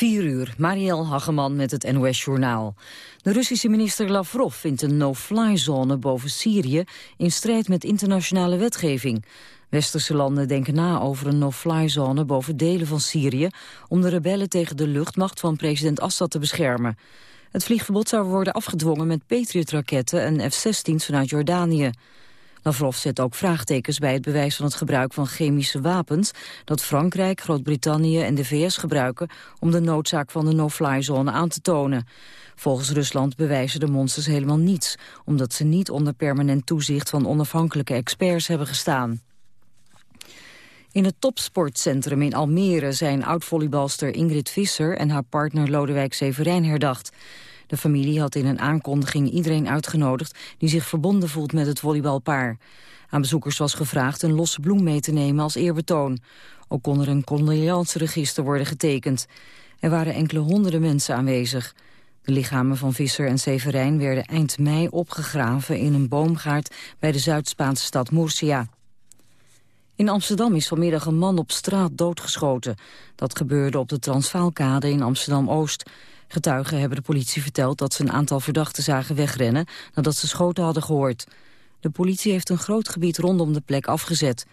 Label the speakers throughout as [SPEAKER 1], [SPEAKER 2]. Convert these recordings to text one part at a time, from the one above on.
[SPEAKER 1] 4 uur, Marielle Hageman met het NOS-journaal. De Russische minister Lavrov vindt een no-fly-zone boven Syrië... in strijd met internationale wetgeving. Westerse landen denken na over een no-fly-zone boven delen van Syrië... om de rebellen tegen de luchtmacht van president Assad te beschermen. Het vliegverbod zou worden afgedwongen met Patriot-raketten en F-16's vanuit Jordanië. Lavrov zet ook vraagtekens bij het bewijs van het gebruik van chemische wapens... dat Frankrijk, Groot-Brittannië en de VS gebruiken... om de noodzaak van de no-fly-zone aan te tonen. Volgens Rusland bewijzen de monsters helemaal niets... omdat ze niet onder permanent toezicht van onafhankelijke experts hebben gestaan. In het topsportcentrum in Almere zijn oud-volleybalster Ingrid Visser... en haar partner Lodewijk Severijn herdacht. De familie had in een aankondiging iedereen uitgenodigd... die zich verbonden voelt met het volleybalpaar. Aan bezoekers was gevraagd een losse bloem mee te nemen als eerbetoon. Ook kon er een condoleanceregister worden getekend. Er waren enkele honderden mensen aanwezig. De lichamen van Visser en Severijn werden eind mei opgegraven... in een boomgaard bij de Zuid-Spaanse stad Murcia. In Amsterdam is vanmiddag een man op straat doodgeschoten. Dat gebeurde op de Transvaalkade in Amsterdam-Oost. Getuigen hebben de politie verteld dat ze een aantal verdachten zagen wegrennen nadat ze schoten hadden gehoord. De politie heeft een groot gebied rondom de plek afgezet.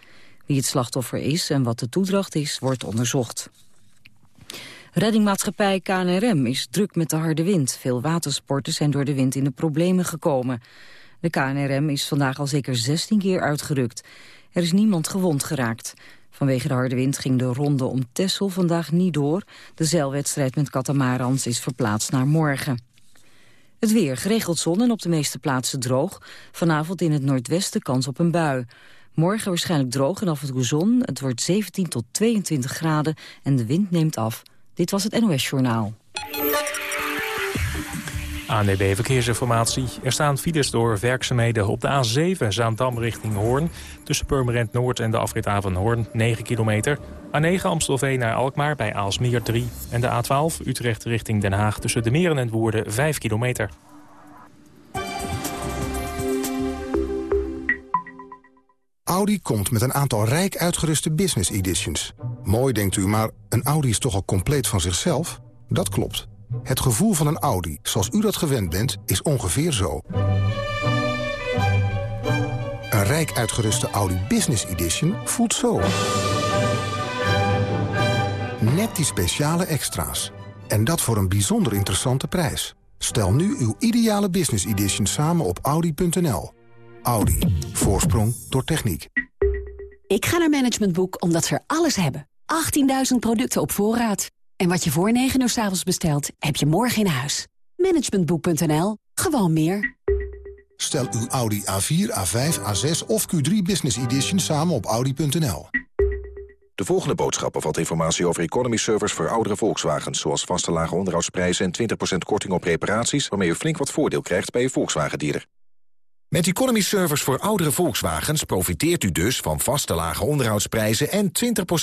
[SPEAKER 1] Wie het slachtoffer is en wat de toedracht is, wordt onderzocht. Reddingmaatschappij KNRM is druk met de harde wind. Veel watersporten zijn door de wind in de problemen gekomen. De KNRM is vandaag al zeker 16 keer uitgerukt. Er is niemand gewond geraakt. Vanwege de harde wind ging de ronde om Tessel vandaag niet door. De zeilwedstrijd met katamarans is verplaatst naar morgen. Het weer, geregeld zon en op de meeste plaatsen droog. Vanavond in het noordwesten kans op een bui. Morgen waarschijnlijk droog en af en toe zon. Het wordt 17 tot 22 graden en de wind neemt af. Dit was het NOS Journaal.
[SPEAKER 2] ANDB Verkeersinformatie. Er staan files door werkzaamheden op de A7 Zaandam richting Hoorn. Tussen Purmerend Noord en de afrit van Hoorn 9 kilometer. A9 Amstelveen naar Alkmaar bij Aalsmeer 3. En de A12 Utrecht richting Den Haag tussen de Meren en Woerden 5 kilometer.
[SPEAKER 3] Audi komt met een aantal rijk uitgeruste business editions. Mooi denkt u, maar een Audi is toch al compleet van zichzelf? Dat klopt. Het gevoel van een Audi, zoals u dat gewend bent, is ongeveer zo. Een rijk uitgeruste Audi Business Edition voelt zo. Net die speciale extra's. En dat voor een bijzonder interessante prijs. Stel nu uw ideale Business Edition samen op Audi.nl. Audi. Voorsprong door techniek.
[SPEAKER 4] Ik ga naar Management Boek omdat ze er alles hebben. 18.000 producten op voorraad. En wat je voor 9 uur s avonds bestelt, heb je morgen in huis. Managementboek.nl. Gewoon meer.
[SPEAKER 3] Stel uw Audi A4, A5, A6 of Q3 Business Edition samen op Audi.nl.
[SPEAKER 5] De volgende boodschap bevat informatie over economy servers voor oudere Volkswagens... zoals vaste lage onderhoudsprijzen en 20% korting op reparaties... waarmee u flink wat voordeel krijgt bij uw Volkswagen-dealer. Met economy servers voor oudere Volkswagens profiteert u dus van vaste lage onderhoudsprijzen... en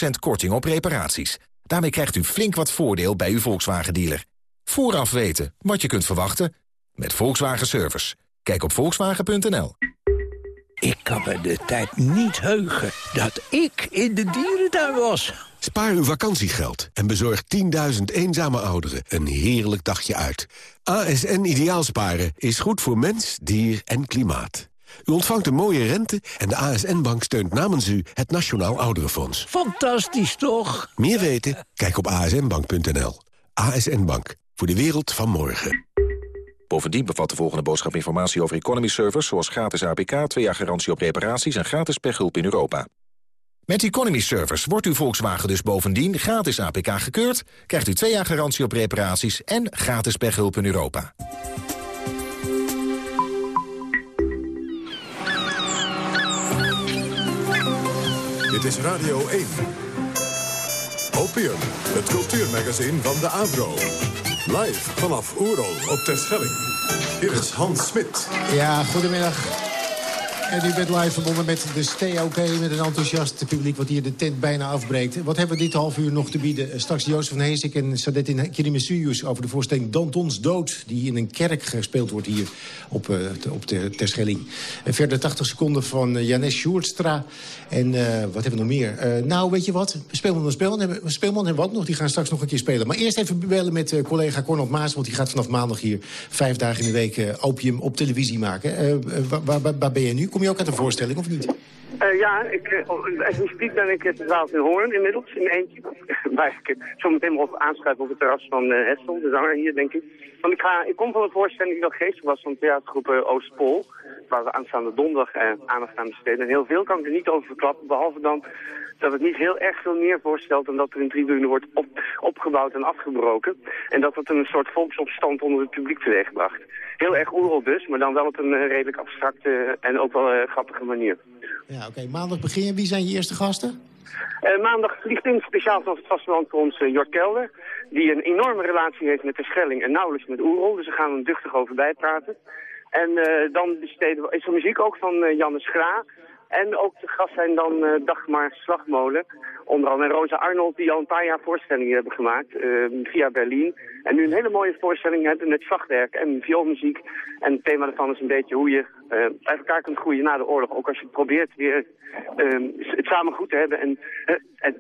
[SPEAKER 5] 20% korting op reparaties. Daarmee krijgt u flink wat voordeel bij uw Volkswagen-dealer. Vooraf weten wat je kunt verwachten met Volkswagen Service. Kijk op volkswagen.nl.
[SPEAKER 6] Ik kan me de tijd niet heugen dat ik in de dierentuin was.
[SPEAKER 7] Spaar uw vakantiegeld en bezorg 10.000 eenzame ouderen een heerlijk dagje uit. ASN Ideaalsparen is goed voor mens, dier en klimaat. U ontvangt een mooie rente en de ASN-bank steunt namens u het Nationaal Ouderenfonds.
[SPEAKER 6] Fantastisch, toch?
[SPEAKER 7] Meer weten? Kijk op asnbank.nl. ASN Bank, voor de wereld van morgen.
[SPEAKER 5] Bovendien bevat de volgende boodschap informatie over economy servers... zoals gratis APK, 2 jaar garantie op reparaties en gratis pechhulp in Europa. Met Economy Servers wordt uw Volkswagen dus bovendien gratis APK gekeurd... krijgt u 2 jaar garantie op reparaties en gratis pechhulp in Europa.
[SPEAKER 8] Dit is Radio 1. Opium, het cultuurmagazin van de Avro. Live vanaf Oerol op Terschelling. Hier is Hans Smit.
[SPEAKER 9] Ja, goedemiddag. En u bent live verbonden met de STOP, met een enthousiast publiek... wat hier de tent bijna afbreekt. Wat hebben we dit half uur nog te bieden? Straks Jozef van Heesik en Sadetin Kirimesuyus over de voorstelling Dantons Dood... die in een kerk gespeeld wordt hier op, uh, op de Terschelling. En verder 80 seconden van Janes Sjoerdstra. En wat hebben we nog meer? nou, weet je wat? Speelman en Speelman hebben, Speelman we nog. Die gaan straks nog een keer spelen. Maar eerst even bellen met collega Cornel Maas... want die gaat vanaf maandag hier vijf dagen in de week opium op televisie maken. waar, waar ben je nu? Kom je ook uit een voorstelling, of niet?
[SPEAKER 10] Uh, ja, ik, uh, als u ben ik zaal in Hoorn inmiddels, in eentje. Waar ik zo meteen nog aanschuif op het terras van uh, Hessel, de zanger hier, denk ik. Want ik, ga, ik kom van een voorstelling die wel geestig was van theatergroep uh, Oostpol. Waar we aanstaande donderdag uh, aandacht aan besteden. En heel veel kan ik er niet over verklappen, behalve dan dat het niet heel erg veel meer voorstelt dan dat er een tribune wordt op, opgebouwd en afgebroken. En dat het een soort volksopstand onder het publiek teweegbracht. Heel erg oerol dus, maar dan wel op een uh, redelijk abstracte en ook wel uh, grappige manier.
[SPEAKER 9] Ja, oké. Maandag begin je. Wie zijn je eerste gasten?
[SPEAKER 10] Uh, maandag vliegt in speciaal van het vasteland voor ons Jort Kelder. Die een enorme relatie heeft met de Schelling en nauwelijks met Oerol. Dus daar gaan we hem duchtig over bijpraten. En dan besteden we, is er muziek ook van Janne Schra. En ook de gast zijn dan uh, Dagmar Slagmolen. Onder andere Rosa Arnold, die al een paar jaar voorstellingen hebben gemaakt uh, via Berlin. En nu een hele mooie voorstelling hebben met slagwerk en vioolmuziek. En het thema daarvan is een beetje hoe je uh, bij elkaar kunt groeien na de oorlog. Ook als je probeert weer het samen goed te hebben en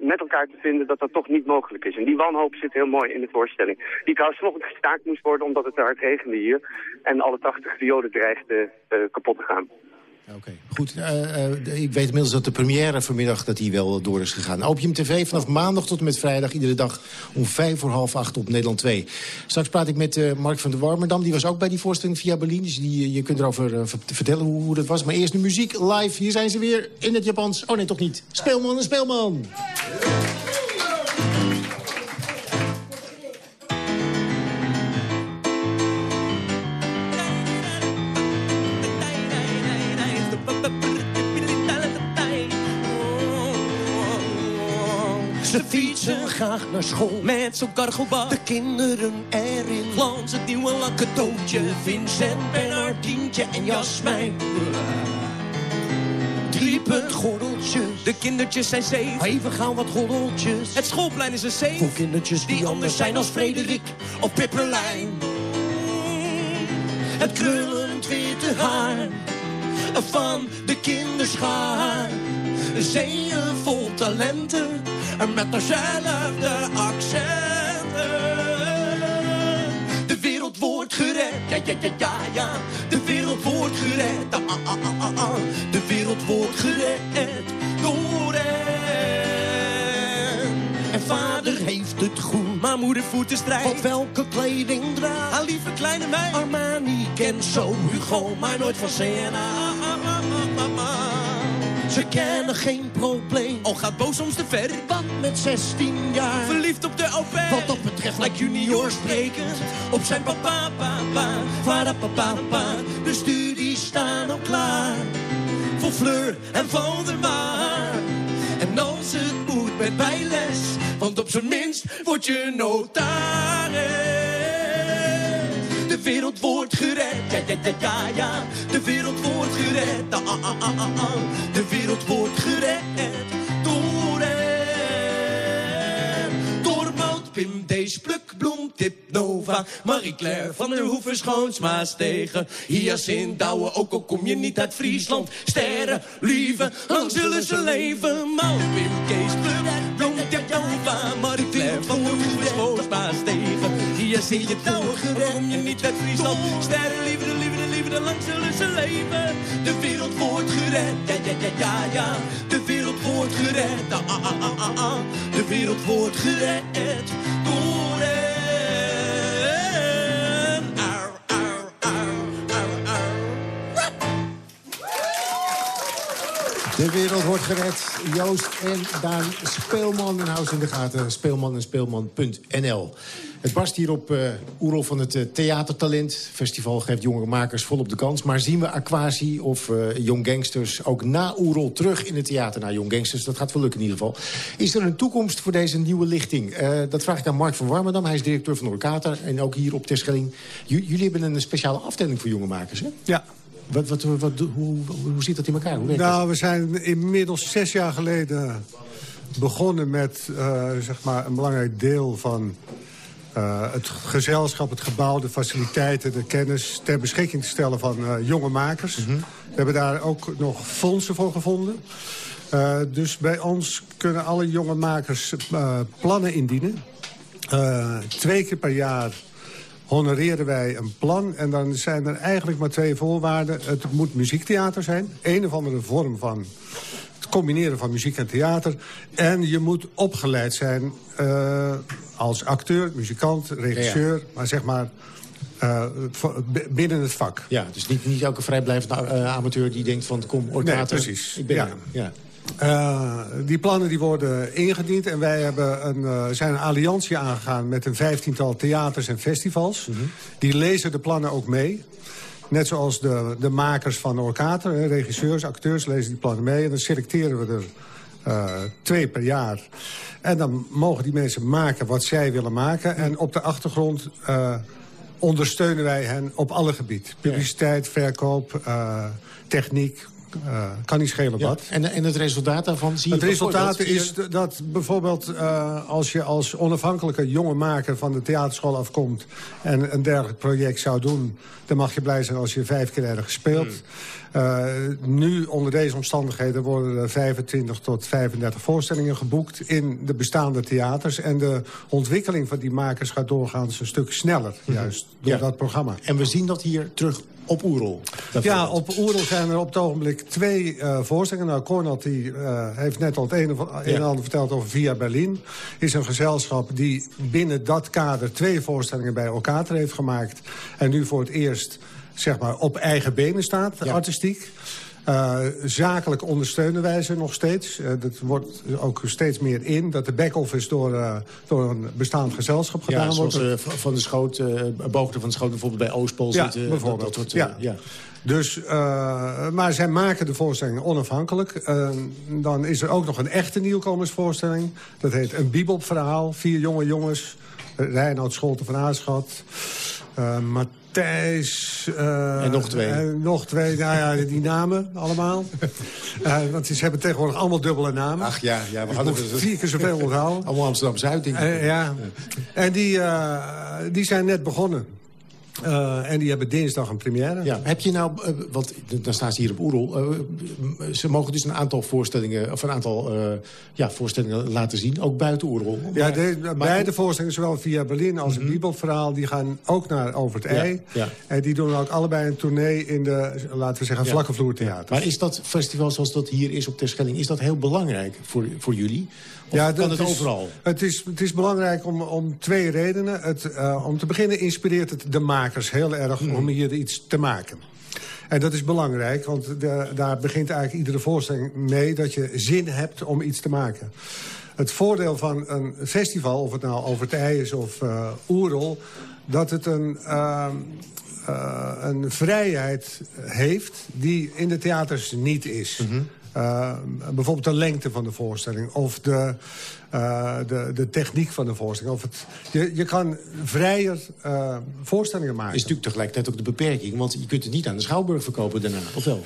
[SPEAKER 10] met elkaar te vinden dat dat toch niet mogelijk is. En die wanhoop zit heel mooi in de voorstelling. Die trouwens vanochtend gestaakt moest worden omdat het te hard regende hier. En alle 80 violen dreigden kapot te gaan.
[SPEAKER 9] Oké, goed. Uh, uh, ik weet inmiddels dat de première vanmiddag dat die wel door is gegaan. Opium TV vanaf maandag tot en met vrijdag. Iedere dag om vijf voor half acht op Nederland 2. Straks praat ik met uh, Mark van der Warmerdam. Die was ook bij die voorstelling via Berlin. Dus die, je kunt erover vertellen hoe, hoe, dat was. Maar eerst de muziek live. Hier zijn ze weer in het Japans. Oh nee, toch niet. Speelman en speelman.
[SPEAKER 11] Graag naar school met zo'n kargelbak. De kinderen erin. Glans het nieuwe lakketootje. Vincent, Bernardientje en Jasmijn. Driepunt gordeltjes. De kindertjes zijn zeven. Even gauw wat gordeltjes. Het schoolplein is een zeef. Voor kindertjes die, die anders zijn als Frederik of Pipperlijn. Het krullend witte haar van de kinderschaar. Zeeën vol talenten met dezelfde accenten. De wereld wordt gered, ja, ja, ja, ja, ja. De wereld wordt gered, ah, ah, ah, ah, ah. De wereld wordt gered door hen. En vader heeft het goed, maar moeder voert de strijd. Want welke kleding draagt? Haar lieve kleine meid. Armani kent zo Hugo, maar nooit van Sienna. Ze kennen geen probleem. Al gaat Bo soms te ver. Want met 16 jaar. Verliefd op de OP. Wat dat betreft lijkt junior sprekend. Op zijn papa, papa. Vader, papa, papa. De studies staan al klaar. Voor Fleur en Valdemar. En als het moet met bijles. Want op zijn minst word je notaris wereld wordt gered. Ja, ja, ja, ja, ja. De wereld wordt gered. Ah, ah, ah, ah, ah. De wereld wordt gered. Door hem. Door Mout, Pim, Dees, Plukbloem, Tip, Nova. Marie-Claire van der Hoeven, Schoonsmaas tegen. Hyacinth, Douwe, ook al kom je niet uit Friesland. Sterren, lieve, lang zullen ze leven. Mout, Pim, Kees, Plukbloem, Tip, Nova. Marie-Claire van der Hoeven, Schoonsmaas tegen. Hyacinth, Douwe, kom je niet uit Friesland. Sterren, liefde, liefde, liefde, lang zullen ze leven. De wereld wordt gered, ja, ja, ja, ja, ja. De wereld wordt gered, ah, ah, ah, ah, ah. De wereld wordt gered door ar.
[SPEAKER 9] De wereld wordt gered. Joost en Daan Speelman. En hou ze in de gaten. Speelman en speelman.nl. Het barst hier op uh, Oerol van het uh, Theatertalent. Festival geeft jongere makers volop de kans. Maar zien we Aquasi of uh, Young Gangsters ook na Oerol terug in het theater? Nou, Young Gangsters, dat gaat wel lukken in ieder geval. Is er een toekomst voor deze nieuwe lichting? dat vraag ik aan Mark van Warmerdam. Hij is directeur van Orkater en ook hier op Terschelling. jullie hebben een speciale afdeling voor jonge makers, hè?
[SPEAKER 12] Ja,
[SPEAKER 9] Wat, wat, wat, hoe, hoe zit dat in elkaar? Hoe
[SPEAKER 12] nou, we zijn inmiddels zes jaar geleden begonnen met uh, zeg maar een belangrijk deel van uh, het gezelschap, het gebouw, de faciliteiten, de kennis... ter beschikking te stellen van uh, jonge makers. Mm -hmm. We hebben daar ook nog fondsen voor gevonden. Uh, dus bij ons kunnen alle jonge makers plannen indienen. twee keer per jaar honoreren wij een plan. En dan zijn er eigenlijk maar twee voorwaarden. Het moet muziektheater zijn. Een of andere vorm van combineren van muziek en theater. En je moet opgeleid zijn uh, als acteur, muzikant, regisseur. Ja. Maar zeg maar uh, binnen het vak.
[SPEAKER 9] Ja, dus niet, niet elke vrijblijvende uh, amateur die denkt van kom, ooit
[SPEAKER 12] nee, precies.
[SPEAKER 9] Ik ben
[SPEAKER 12] ja. ja. Uh, die plannen die worden ingediend en wij hebben een, uh, zijn een alliantie aangegaan met een vijftiental theaters en festivals. Mm -hmm. Die lezen de plannen ook mee. Net zoals de, de makers van Orkater, regisseurs, acteurs lezen die plannen mee. En dan selecteren we er uh, twee per jaar. En dan mogen die mensen maken wat zij willen maken. En op de achtergrond ondersteunen wij hen op alle gebieden. Publiciteit, verkoop, techniek, uh, kan niet schelen wat.
[SPEAKER 9] Ja. En, en het resultaat daarvan zie je
[SPEAKER 12] Het resultaat is dat bijvoorbeeld uh, als je als onafhankelijke jonge maker van de theaterschool afkomt... en een dergelijk project zou doen, dan mag je blij zijn als je vijf keer ergens speelt. Hmm. Uh, nu, onder deze omstandigheden, worden er 25 tot 35 voorstellingen geboekt... in de bestaande theaters. En de ontwikkeling van die makers gaat doorgaans een stuk sneller, hmm. juist, door ja. dat programma.
[SPEAKER 9] En we zien dat hier terug op Oerol.
[SPEAKER 12] Ja, op Oerol zijn er op het ogenblik twee uh, voorstellingen. Nou, Cornel die, uh, heeft net al het een, of, een ja. en ander verteld over Via Berlin. Is een gezelschap die binnen dat kader twee voorstellingen bij elkaar heeft gemaakt. En nu voor het eerst zeg maar, op eigen benen staat, ja. artistiek. Uh, zakelijk ondersteunen wij ze nog steeds. Uh, dat wordt ook steeds meer in. Dat de back-office door, uh, door een bestaand gezelschap gedaan
[SPEAKER 9] ja,
[SPEAKER 12] wordt.
[SPEAKER 9] zoals van de schoot, boogte van de schoot bijvoorbeeld bij Oostpol
[SPEAKER 12] ja,
[SPEAKER 9] zitten.
[SPEAKER 12] bijvoorbeeld. Dat, dat wordt, ja. ja. Dus, uh, maar zij maken de voorstellingen onafhankelijk. Uh, dan is er ook nog een echte nieuwkomersvoorstelling. Dat heet Een Bibelverhaal. Vier jonge jongens. Reinoud Scholte van Aarschot. Uh, Matthijs...
[SPEAKER 9] en nog twee.
[SPEAKER 12] nog twee, nou ja, die namen allemaal. want ze hebben tegenwoordig allemaal dubbele namen.
[SPEAKER 9] Ach ja, ja we
[SPEAKER 12] hadden dus vier keer zoveel onthouden.
[SPEAKER 9] allemaal Amsterdam-Zuid, ik.
[SPEAKER 12] ja. En die, die zijn net begonnen. Uh, en die hebben dinsdag een première.
[SPEAKER 9] Ja. Heb je nou, uh, want dan staan ze hier op Oerol... Uh, ze mogen dus een aantal voorstellingen, of een aantal ja, voorstellingen laten zien, ook buiten Oerol.
[SPEAKER 12] Ja, de, maar, beide voorstellingen, zowel via Berlin als mm -hmm. het Bibelverhaal... die gaan ook naar Over het Ei. Ja, ja. En die doen ook allebei een tournee in de, laten we zeggen, vlakke vloertheater.
[SPEAKER 9] Maar is dat festival zoals dat hier is op Terschelling... is dat heel belangrijk voor, voor jullie? Ja, kan het
[SPEAKER 12] is,
[SPEAKER 9] overal?
[SPEAKER 12] Het is, het is belangrijk om, om twee redenen. Het, uh, om te beginnen inspireert het de makers heel erg mm. om hier iets te maken. En dat is belangrijk, want de, daar begint eigenlijk iedere voorstelling mee... dat je zin hebt om iets te maken. Het voordeel van een festival, of het nou over het ei is of uh, Oerol... dat het een, uh, uh, een vrijheid heeft die in de theaters niet is... Mm -hmm. Uh, bijvoorbeeld de lengte van de voorstelling of de, uh, de, de techniek van de voorstelling. Of het, je, je kan vrijer uh, voorstellingen maken.
[SPEAKER 9] Is natuurlijk tegelijkertijd ook de beperking, want je kunt het niet aan de Schouwburg verkopen daarna, of wel?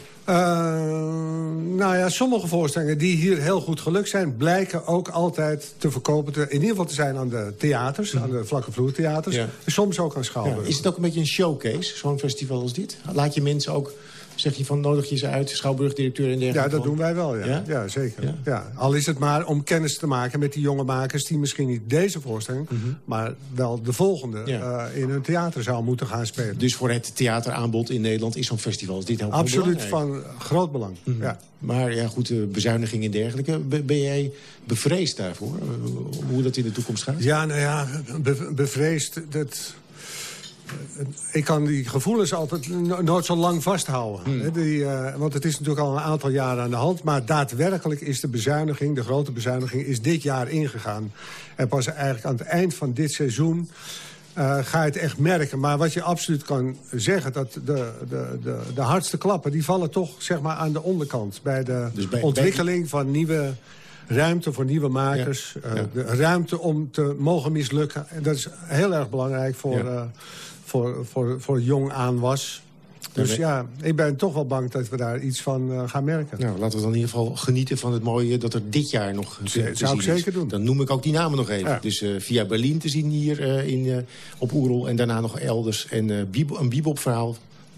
[SPEAKER 12] nou ja, sommige voorstellingen die hier heel goed gelukt zijn... blijken ook altijd te verkopen, te, in ieder geval te zijn aan de theaters... Mm. aan de vlakke vloertheaters, ja. soms ook aan Schouwburg.
[SPEAKER 9] Ja. Is het ook een beetje een showcase, zo'n festival als dit? Laat je mensen ook zeg je van nodig je ze uit, schouwburgdirecteur en dergelijke?
[SPEAKER 12] Ja, dat doen wij wel, ja. Ja, ja zeker. Ja? ja? Al is het maar om kennis te maken met die jonge makers... die misschien niet deze voorstelling, mm -hmm. maar wel de volgende... Uh, in hun theaterzaal moeten gaan spelen.
[SPEAKER 9] Dus voor het theateraanbod in Nederland is zo'n festival is dit heel
[SPEAKER 12] Absoluut van groot belang, mm -hmm. ja.
[SPEAKER 9] Maar ja, goed, uh, bezuiniging en dergelijke. Ben, jij bevreesd daarvoor? Uh, hoe dat in de toekomst gaat?
[SPEAKER 12] Ja, nou ja, be bevreesd... Dat ik kan die gevoelens altijd nooit zo lang vasthouden. Hmm. Die, uh, want het is natuurlijk al een aantal jaren aan de hand. Maar daadwerkelijk is de bezuiniging, de grote bezuiniging... is dit jaar ingegaan. En pas eigenlijk aan het eind van dit seizoen... Uh, ga je het echt merken. Maar wat je absoluut kan zeggen... dat de, de, de, de hardste klappen die vallen toch zeg maar, aan de onderkant. Bij de dus bij, ontwikkeling bij... van nieuwe ruimte voor nieuwe makers. Ja, ja. Uh, de ruimte om te mogen mislukken. En dat is heel erg belangrijk voor... Ja voor, voor, voor jong aanwas. Dus ja, ik ben toch wel bang dat we daar iets van uh, gaan merken.
[SPEAKER 9] Nou, laten we dan in ieder geval genieten van het mooie dat er dit jaar nog te,
[SPEAKER 12] te zou ik zeker
[SPEAKER 9] is.
[SPEAKER 12] doen.
[SPEAKER 9] Dan noem ik ook die namen nog even.
[SPEAKER 12] Ja.
[SPEAKER 9] Dus uh, via Berlin te zien hier uh, in, op Oerol en daarna nog elders. En een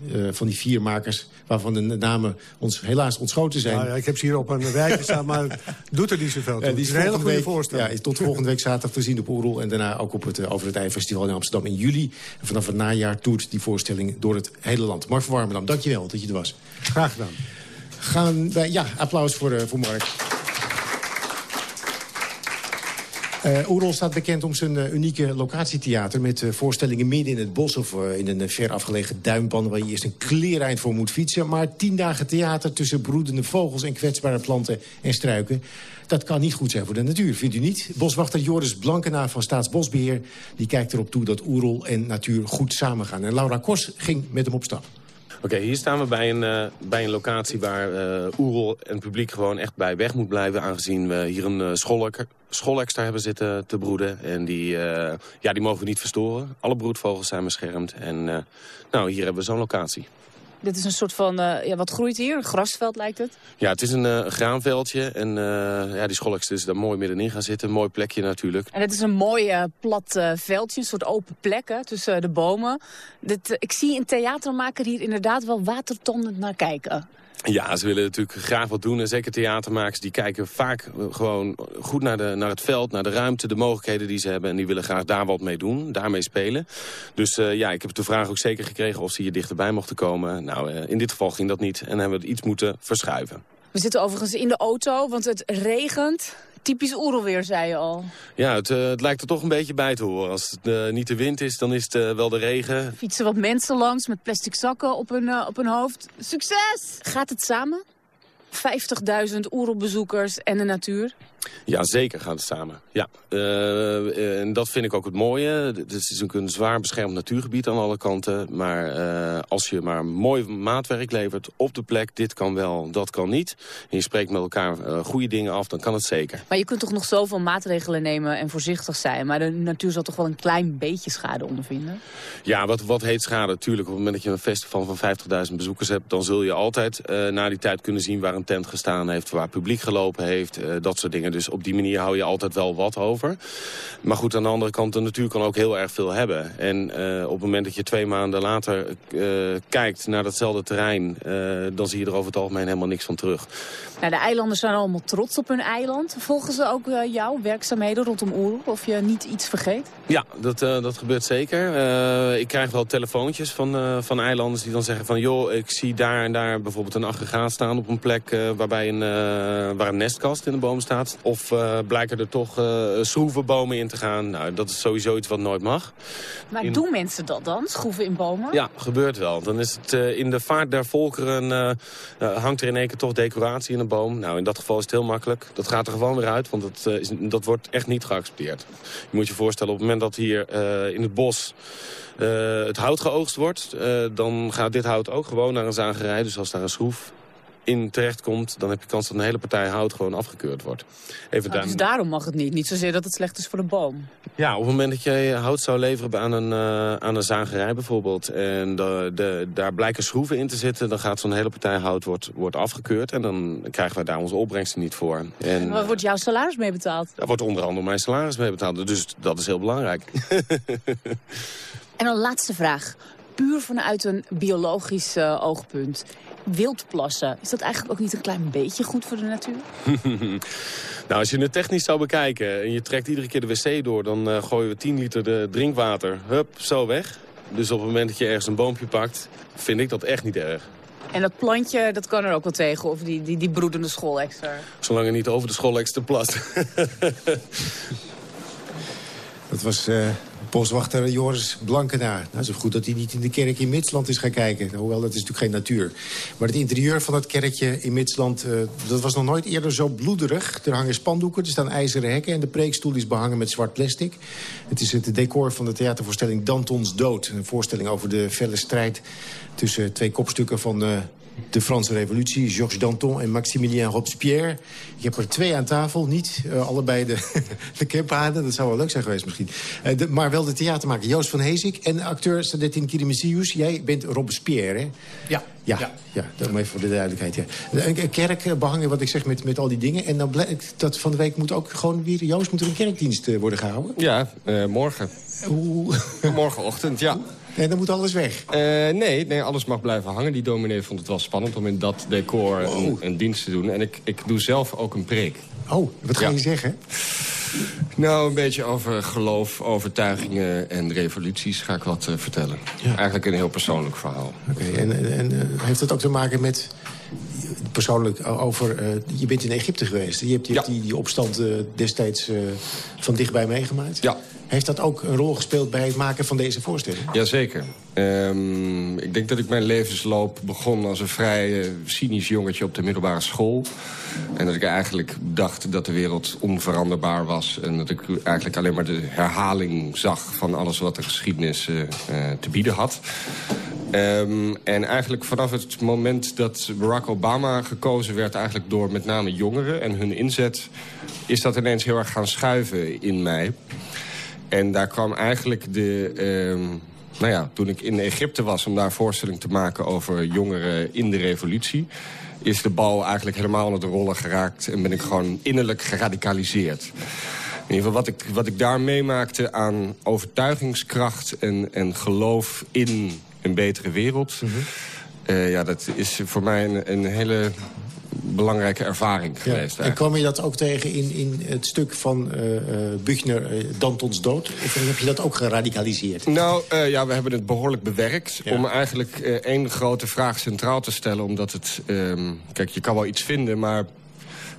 [SPEAKER 9] bibelverhaal van die vier makers waarvan de namen ons helaas ontschoten zijn.
[SPEAKER 12] Nou ja, ik heb ze hier op een rijtje staan, maar het doet er niet zoveel toe. Ja, die is, is een hele goede
[SPEAKER 9] week. Ja, is tot volgende week zaterdag te zien op Oerol... en daarna ook op het uh, Over het IJ Festival in Amsterdam in juli. En vanaf het najaar toert die voorstelling door het hele land. Mark van Warmerdam, dankjewel dat je er was.
[SPEAKER 12] Graag gedaan.
[SPEAKER 9] Gaan wij, ja, applaus voor, uh, voor Mark. Uh, Oerol staat bekend om zijn uh, unieke locatietheater... met uh, voorstellingen midden in het bos of in een ver afgelegen duinpan... waar je eerst een kleereind voor moet fietsen. Maar tien dagen theater tussen broedende vogels en kwetsbare planten en struiken... dat kan niet goed zijn voor de natuur, vindt u niet? Boswachter Joris Blankenaar van Staatsbosbeheer... die kijkt erop toe dat Oerol en natuur goed samengaan. En Laura Kors ging met hem op stap.
[SPEAKER 13] Oké, hier staan we bij een, uh, bij een locatie waar uh, en het publiek gewoon echt bij weg moet blijven. Aangezien we hier een uh, schoolek schoolextra hebben zitten te broeden. En die, ja, die mogen we niet verstoren. Alle broedvogels zijn beschermd. En nou, hier hebben we zo'n locatie.
[SPEAKER 14] Dit is een soort van, uh, ja, wat groeit hier? Een grasveld lijkt het?
[SPEAKER 13] Ja, het is een uh, graanveldje. En uh, ja, die scholks is daar mooi middenin gaan zitten. Een mooi plekje natuurlijk.
[SPEAKER 14] En het is een mooi plat veldje, een soort open plek hè, tussen de bomen. Dit, ik zie een theatermaker hier inderdaad wel watertandend naar kijken.
[SPEAKER 13] Ja, ze willen natuurlijk graag wat doen. En zeker theatermakers die kijken vaak gewoon goed naar, de, naar het veld, naar de ruimte, de mogelijkheden die ze hebben. En die willen graag daar wat mee doen, daarmee spelen. Dus uh, ja, ik heb de vraag ook zeker gekregen of ze hier dichterbij mochten komen. Nou, uh, in dit geval ging dat niet en hebben we iets moeten verschuiven.
[SPEAKER 14] We zitten overigens in de auto, want het regent. Typisch oerelweer, zei je al.
[SPEAKER 13] Ja, het, uh, het, lijkt er toch een beetje bij te horen. Als het uh, niet de wind is, dan is het uh, wel de regen.
[SPEAKER 14] Fietsen wat mensen langs met plastic zakken op hun, op hun hoofd. Succes! Gaat het samen? 50.000 oerelbezoekers en de natuur?
[SPEAKER 13] Ja, zeker gaat het samen. Ja. Uh, en dat vind ik ook het mooie. Het is een zwaar beschermd natuurgebied aan alle kanten. Maar uh, als je maar mooi maatwerk levert op de plek... dit kan wel, dat kan niet. En je spreekt met elkaar uh, goede dingen af, dan kan het zeker.
[SPEAKER 14] Maar je kunt toch nog zoveel maatregelen nemen en voorzichtig zijn. Maar de natuur zal toch wel een klein beetje schade ondervinden?
[SPEAKER 13] Ja, wat, wat heet schade? Tuurlijk, op het moment dat je een festival van 50.000 bezoekers hebt... dan zul je altijd na die tijd kunnen zien waar een tent gestaan heeft... waar publiek gelopen heeft, dat soort dingen. Dus op die manier hou je altijd wel wat over. Maar goed, aan de andere kant, de natuur kan ook heel erg veel hebben. En uh, op het moment dat je twee maanden later uh, kijkt naar datzelfde terrein... Uh, dan zie je er over het algemeen helemaal niks van terug.
[SPEAKER 14] Nou, de eilanders zijn allemaal trots op hun eiland. Volgen ze ook jouw werkzaamheden rondom Oerol? Of je niet iets vergeet?
[SPEAKER 13] Ja, dat, dat gebeurt zeker. ik krijg wel telefoontjes van, van eilanders die dan zeggen van... joh, ik zie daar en daar bijvoorbeeld een aggregaat staan op een plek... waarbij een, waar een nestkast in de boom staat. Of uh, blijken er toch uh, schroevenbomen in te gaan. Nou, dat is sowieso iets wat nooit mag.
[SPEAKER 14] Maar in... doen mensen dat dan, schroeven in bomen?
[SPEAKER 13] Ja, gebeurt wel. Dan is het uh, in de vaart der volkeren... hangt er in één keer toch decoratie in een boom. Nou, in dat geval is het heel makkelijk. Dat gaat er gewoon weer uit, want dat, is, dat wordt echt niet geaccepteerd. Je moet je voorstellen, op het moment dat hier in het bos... het hout geoogst wordt, dan gaat dit hout ook gewoon naar een zagerij. Dus als daar een schroef in terechtkomt, dan heb je kans dat een hele partij hout gewoon afgekeurd wordt.
[SPEAKER 14] Even nou, dus daarom mag het niet. Niet zozeer dat het slecht is voor de boom.
[SPEAKER 13] Ja, op het moment dat je hout zou leveren aan een, uh, aan een zagerij bijvoorbeeld... en de, de, daar blijken schroeven in te zitten... dan gaat zo'n hele partij hout wordt, wordt afgekeurd... en dan krijgen wij daar onze opbrengsten niet voor.
[SPEAKER 14] En, Waar wordt jouw salaris mee betaald?
[SPEAKER 13] Daar wordt onder andere mijn salaris mee betaald. Dus dat is heel belangrijk.
[SPEAKER 14] en dan laatste vraag. Puur vanuit een biologisch uh, oogpunt wildplassen. Is dat eigenlijk ook niet een klein beetje goed voor de natuur?
[SPEAKER 13] nou, als je het technisch zou bekijken en je trekt iedere keer de wc door... dan uh, gooien we 10 liter de drinkwater, hup, zo weg. Dus op het moment dat je ergens een boompje pakt, vind ik dat echt niet erg.
[SPEAKER 14] En dat plantje, dat kan er ook wel tegen, of die, die, die broedende schoolextra?
[SPEAKER 13] Zolang je niet over de schoolextra plast.
[SPEAKER 9] dat was... Uh... Boswachter Joris Blankenaar. Nou, zo goed dat hij niet in de kerk in Mitsland is gaan kijken. Hoewel, dat is natuurlijk geen natuur. Maar het interieur van het kerkje in Mitsland... Uh, dat was nog nooit eerder zo bloederig. Er hangen spandoeken, er staan ijzeren hekken... en de preekstoel is behangen met zwart plastic. Het is het decor van de theatervoorstelling Dantons Dood. Een voorstelling over de felle strijd tussen twee kopstukken van... Uh, de Franse revolutie, Georges Danton en Maximilien Robespierre. Ik heb er twee aan tafel, niet uh, allebei de, de. Dat zou wel leuk zijn geweest misschien. Uh, de, maar wel de theatermaker Joost van Heesik en acteur Sadetin Kirimisius. Jij bent Robespierre, hè?
[SPEAKER 15] Ja.
[SPEAKER 9] Ja, ja. ja dat even voor de duidelijkheid. Ja. Een kerk behangen, wat ik zeg, met, met al die dingen. En dan blijkt dat van de week moet ook gewoon weer... Joost, moet er een kerkdienst uh, worden gehouden?
[SPEAKER 15] Ja, morgen.
[SPEAKER 9] Hoe?
[SPEAKER 15] Morgenochtend, ja.
[SPEAKER 9] Nee, dan moet alles weg.
[SPEAKER 15] Uh, nee, nee, alles mag blijven hangen. Die dominee vond het wel spannend om in dat decor een, een, dienst te doen. En ik, ik doe zelf ook een preek.
[SPEAKER 9] Oh, wat ga ja. je zeggen?
[SPEAKER 15] Nou, een beetje over geloof, overtuigingen en revoluties ga ik wat uh, vertellen. Ja. Eigenlijk een heel persoonlijk verhaal.
[SPEAKER 9] Oké, okay, en, en uh, heeft dat ook te maken met persoonlijk over... Uh, je bent in Egypte geweest. Je hebt, je ja. hebt die, die opstand destijds van dichtbij meegemaakt.
[SPEAKER 15] Ja.
[SPEAKER 9] Heeft dat ook een rol gespeeld bij het maken van deze voorstelling?
[SPEAKER 15] Jazeker. Um, ik denk dat ik mijn levensloop begon als een vrij uh, cynisch jongetje op de middelbare school. En dat ik eigenlijk dacht dat de wereld onveranderbaar was. En dat ik eigenlijk alleen maar de herhaling zag van alles wat de geschiedenis uh, uh, te bieden had. Um, en eigenlijk vanaf het moment dat Barack Obama gekozen werd... eigenlijk door met name jongeren en hun inzet... is dat ineens heel erg gaan schuiven in mij. En daar kwam eigenlijk de... Uh, nou ja, toen ik in Egypte was om daar een voorstelling te maken over jongeren in de revolutie... is de bal eigenlijk helemaal naar de rollen geraakt en ben ik gewoon innerlijk geradicaliseerd. In ieder geval wat ik, wat ik daar meemaakte aan overtuigingskracht en, en geloof in een betere wereld... Mm -hmm. uh, ja, dat is voor mij een, een hele belangrijke ervaring geweest.
[SPEAKER 9] En kwam je dat ook tegen in, in het stuk van uh, uh, Buchner, uh, Dantons dood? Of heb je dat ook geradicaliseerd?
[SPEAKER 15] Nou, ja, we hebben het behoorlijk bewerkt... Ja. om eigenlijk één grote vraag centraal te stellen. Omdat het... Um, kijk, je kan wel iets vinden, maar...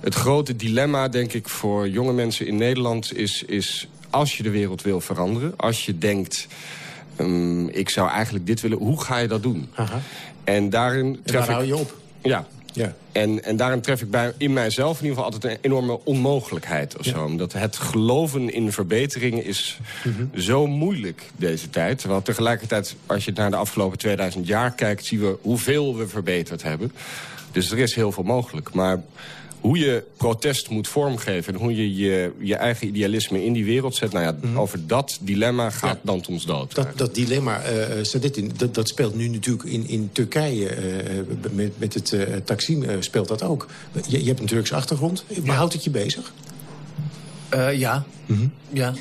[SPEAKER 15] het grote dilemma, denk ik, voor jonge mensen in Nederland... is, is als je de wereld wil veranderen, als je denkt... Um, ik zou eigenlijk dit willen, hoe ga je dat doen?
[SPEAKER 9] Aha.
[SPEAKER 15] En daarin
[SPEAKER 9] en
[SPEAKER 15] ik,
[SPEAKER 9] hou je op?
[SPEAKER 15] Ja,
[SPEAKER 9] ja.
[SPEAKER 15] En, en daarin tref ik bij, in mijzelf in ieder geval altijd een enorme onmogelijkheid. Of ja. zo. Omdat het geloven in verbeteringen is mm -hmm. zo moeilijk deze tijd. Terwijl tegelijkertijd, als je naar de afgelopen 2000 jaar kijkt... zien we hoeveel we verbeterd hebben. Dus er is heel veel mogelijk. Maar hoe je protest moet vormgeven... en hoe je je, je eigen idealisme in die wereld zet... Nou ja, mm -hmm. over dat dilemma gaat ja. Dantons dood.
[SPEAKER 9] Dat, dat dilemma, uh, dat, dat speelt nu natuurlijk in, in Turkije... Uh, met, met het uh, Taksim speelt dat ook. Je, je hebt een Turkse achtergrond. Maar ja. houdt het je bezig?
[SPEAKER 16] ja. Mm -hmm. ja.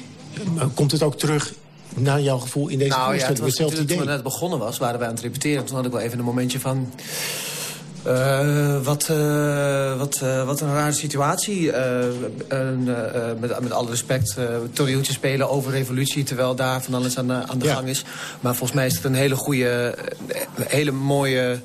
[SPEAKER 9] Komt het ook terug naar jouw gevoel in deze
[SPEAKER 16] nou,
[SPEAKER 9] voorstelling?
[SPEAKER 16] Ja, het was, toen, toen we net begonnen was, waren wij aan het repeteren. Toen had ik wel even een momentje van... Uh, wat, uh, wat, uh, wat een rare situatie. met, met alle respect, toneeltje spelen over revolutie... terwijl daar van alles aan de, aan de ja. gang is. Maar volgens mij is het een hele goede, hele mooie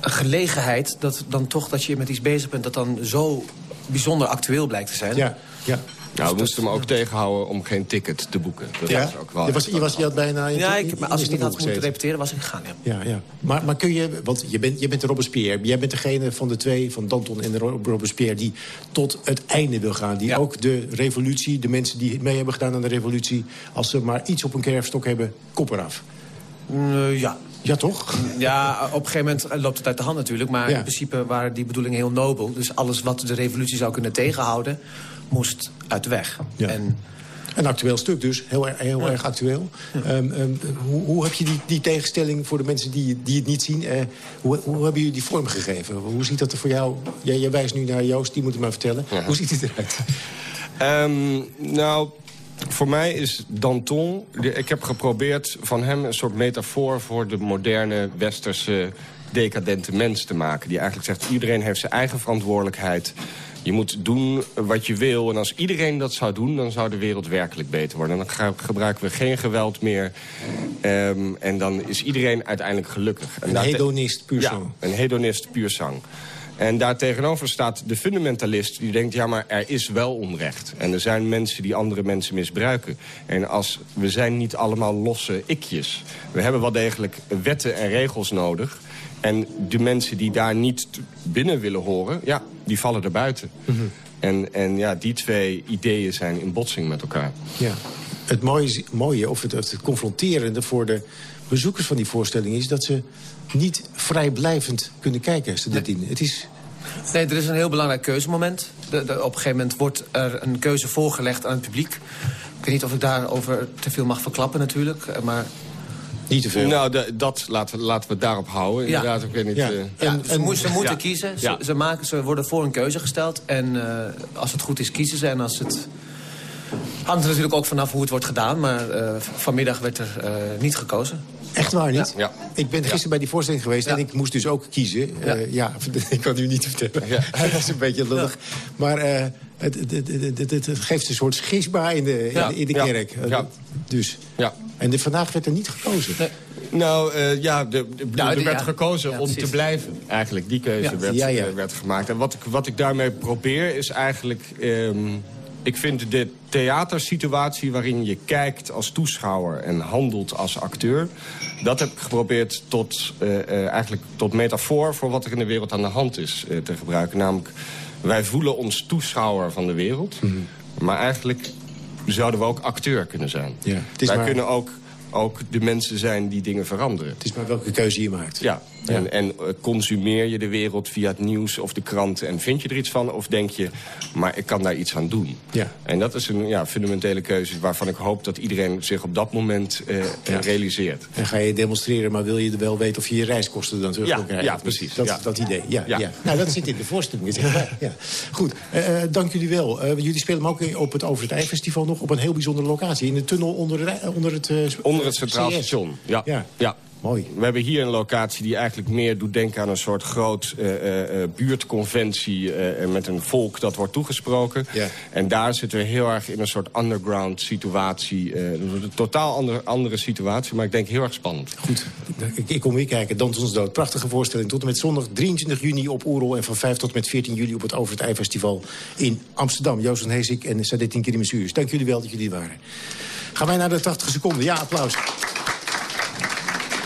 [SPEAKER 16] gelegenheid... Dat dan toch dat je met iets bezig bent dat dan zo bijzonder actueel blijkt te zijn.
[SPEAKER 9] Ja, ja.
[SPEAKER 15] Nou, we moesten hem ook tegenhouden om geen ticket te boeken. Dat
[SPEAKER 9] ja?
[SPEAKER 15] was ook wel
[SPEAKER 9] je, was, je, was, je had bijna...
[SPEAKER 16] Ja, ik, maar als ik niet had moeten gezeten. repeteren, was ik gegaan, ja.
[SPEAKER 9] ja, ja. Maar, maar kun je... Want je bent, je bent de Robespierre. Jij bent degene van de twee, van Danton en de Robespierre... die tot het einde wil gaan. Die ja. ook de revolutie, de mensen die mee hebben gedaan aan de revolutie... als ze maar iets op een kerfstok hebben, kop eraf.
[SPEAKER 16] Uh, ja,
[SPEAKER 9] ja, toch?
[SPEAKER 16] Ja, op een gegeven moment loopt het uit de hand natuurlijk. Maar ja. in principe waren die bedoelingen heel nobel. Dus alles wat de revolutie zou kunnen tegenhouden... moest uit de weg.
[SPEAKER 9] Ja. En, een actueel stuk dus, heel, heel ja. erg actueel. Ja. Um, um, hoe, hoe, heb je die, die, tegenstelling voor de mensen die, die het niet zien... Uh, hoe, hoe, hebben jullie die vormgegeven? Hoe ziet dat er voor jou... Jij, jij wijst nu naar Joost, die moet het maar vertellen. Hoe ziet het eruit?
[SPEAKER 15] Um, nou, voor mij is Danton... Ik heb geprobeerd van hem een soort metafoor... voor de moderne westerse decadente mens te maken. Die eigenlijk zegt, iedereen heeft zijn eigen verantwoordelijkheid. Je moet doen wat je wil. En als iedereen dat zou doen, dan zou de wereld werkelijk beter worden. En dan gebruiken we geen geweld meer. Um, en dan is iedereen uiteindelijk gelukkig.
[SPEAKER 9] En een hedonist puur zang.
[SPEAKER 15] Ja, een hedonist puur zang. En daar tegenover staat de fundamentalist die denkt... ja, maar er is wel onrecht. En er zijn mensen die andere mensen misbruiken. En als we zijn niet allemaal losse ikjes. We hebben wel degelijk wetten en regels nodig. En de mensen die daar niet binnen willen horen... ja, die vallen er buiten. Mm -hmm. En, en ja, die twee ideeën zijn in botsing met elkaar.
[SPEAKER 9] Ja. het mooie, mooie of het, het confronterende voor de bezoekers van die voorstelling is... dat ze niet vrijblijvend kunnen kijken, Sadettin. Het is...
[SPEAKER 16] Nee, er is een heel belangrijk keuzemoment. De, de, op een gegeven moment wordt er een keuze voorgelegd aan het publiek. Ik weet niet of ik daarover te veel mag verklappen natuurlijk, eh, maar...
[SPEAKER 9] Niet te veel.
[SPEAKER 15] Nou, dat laten, laten we daarop houden.
[SPEAKER 16] Ja.
[SPEAKER 15] Inderdaad, ik weet niet...
[SPEAKER 16] Ja.
[SPEAKER 15] eh,
[SPEAKER 16] Ja, ze, mo- ze moeten
[SPEAKER 15] Ja.
[SPEAKER 16] kiezen. Ze,
[SPEAKER 15] Ja.
[SPEAKER 16] ze, maken, ze worden voor een keuze gesteld. En eh, als het goed is, kiezen ze. En als het... Hangt er natuurlijk ook vanaf hoe het wordt gedaan. Maar eh, vanmiddag werd er eh, niet gekozen.
[SPEAKER 9] Echt waar niet?
[SPEAKER 15] Ja.
[SPEAKER 9] Ik ben gisteren bij die voorstelling geweest en ik moest dus ook kiezen.
[SPEAKER 16] Ja.
[SPEAKER 9] Ja, ja ik kan u niet vertellen. dat is een beetje lullig. Maar eh, het, het, het, het, het- het geeft een soort schisma in de,
[SPEAKER 15] Ja.
[SPEAKER 9] in de, in de
[SPEAKER 15] Ja.
[SPEAKER 9] kerk.
[SPEAKER 15] Ja.
[SPEAKER 9] Dus.
[SPEAKER 15] Ja.
[SPEAKER 9] En de, vandaag werd er niet gekozen.
[SPEAKER 15] Nou, eh, ja, de, de,
[SPEAKER 16] Nou,
[SPEAKER 15] er
[SPEAKER 16] die-
[SPEAKER 15] werd
[SPEAKER 16] ja.
[SPEAKER 15] gekozen
[SPEAKER 16] Ja,
[SPEAKER 15] om
[SPEAKER 16] precies.
[SPEAKER 15] te blijven. Eigenlijk, die keuze
[SPEAKER 16] Ja.
[SPEAKER 15] werd,
[SPEAKER 9] Ja, ja.
[SPEAKER 15] eh, werd gemaakt. En wat ik, wat ik daarmee probeer is eigenlijk... ehm, ik vind de theatersituatie waarin je kijkt als toeschouwer... en handelt als acteur... dat heb ik geprobeerd tot, eh, eh, eigenlijk tot metafoor... voor wat er in de wereld aan de hand is te gebruiken. Namelijk, wij voelen ons toeschouwer van de wereld...
[SPEAKER 9] Mhm.
[SPEAKER 15] maar eigenlijk zouden we ook acteur kunnen zijn.
[SPEAKER 9] Ja.
[SPEAKER 15] Wij
[SPEAKER 9] maar-
[SPEAKER 15] kunnen ook, ook de mensen zijn die dingen veranderen.
[SPEAKER 9] Het is maar welke keuze je maakt.
[SPEAKER 15] Ja, en, en eh, consumeer je de wereld via het nieuws of de kranten... en vind je er iets van? Of denk je, maar ik kan daar iets aan doen?
[SPEAKER 9] Ja.
[SPEAKER 15] En dat is een ja, fundamentele keuze waarvan ik hoop... dat iedereen zich op dat moment eh,
[SPEAKER 9] Ja.
[SPEAKER 15] realiseert.
[SPEAKER 9] En ga je demonstreren, maar wil je er wel weten of je je reiskosten dan terug
[SPEAKER 15] Ja,
[SPEAKER 9] kan krijgen?
[SPEAKER 15] ja, precies,
[SPEAKER 9] Dat,
[SPEAKER 15] ja.
[SPEAKER 9] dat idee, ja, ja. Nou, dat zit in de voorstelling. zeg maar. ja. Goed, eh, dank jullie wel. Jullie spelen hem ook op het Over het IJ Festival nog op een heel bijzondere locatie. In de tunnel onder, onder het...
[SPEAKER 15] Onder het Centraal
[SPEAKER 9] CS.
[SPEAKER 15] Station, ja.
[SPEAKER 9] Ja. Mooi.
[SPEAKER 15] We hebben hier een locatie die eigenlijk meer doet denken aan een soort groot eh, eh, eh, buurtconventie met een volk dat wordt toegesproken.
[SPEAKER 9] Ja.
[SPEAKER 15] En daar zitten we heel erg in een soort underground situatie. een totaal andere, andere situatie, maar ik denk heel erg spannend.
[SPEAKER 9] Goed, ik, ik kom weer kijken. Dantons Dood. Prachtige voorstelling. Tot en met zondag 23 juni op Oerol... en van 5 tot en met 14 juli op het Over het IJ Festival in Amsterdam. Joost van Heesik en Sadettin Kirimesuurs. Dank jullie wel dat jullie er waren. Gaan wij naar de 80 seconden. Ja, applaus.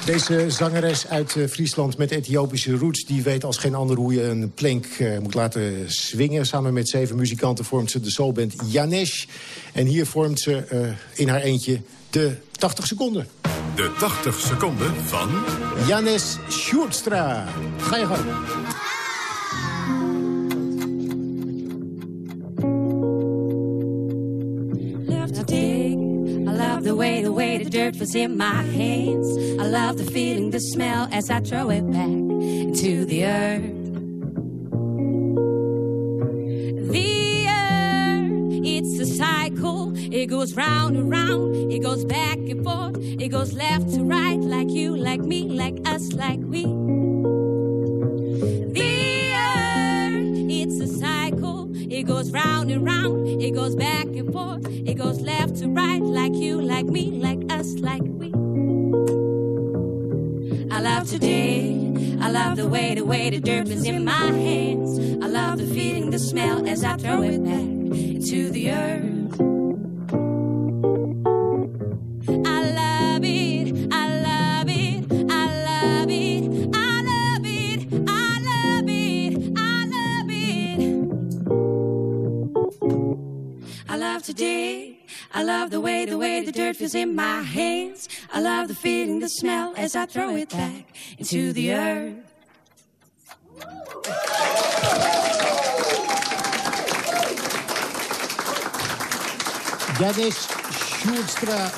[SPEAKER 9] Deze zangeres uit eh, Friesland met Ethiopische roots... die weet als geen ander hoe je een plank eh, moet laten swingen. Samen met zeven muzikanten vormt ze de soulband Janesh. En hier vormt ze eh, in haar eentje de 80 seconden.
[SPEAKER 8] De 80 seconden van...
[SPEAKER 9] Janes Sjoerdstra. Ga je gang.
[SPEAKER 17] Dirt was in my hands. I love the feeling, the smell as I throw it back into the earth. The earth, it's a cycle. It goes round and round. It goes back and forth. It goes left to right, like you, like me, like us, like we. The earth, it's a cycle. It goes round and round. It goes back and forth. It goes left to right, like you, like me, like us, like we. I love today. I love the way, the way the dirt is in my hands. I love the feeling, the smell as I throw it back into the earth. I love it, I love it, I love it, I love it, I love it, I love it. I love today. I love the way, the way the dirt feels in my hands. I love the feeling, the smell as I throw it back into the earth.
[SPEAKER 9] Janes Sjoerdstra.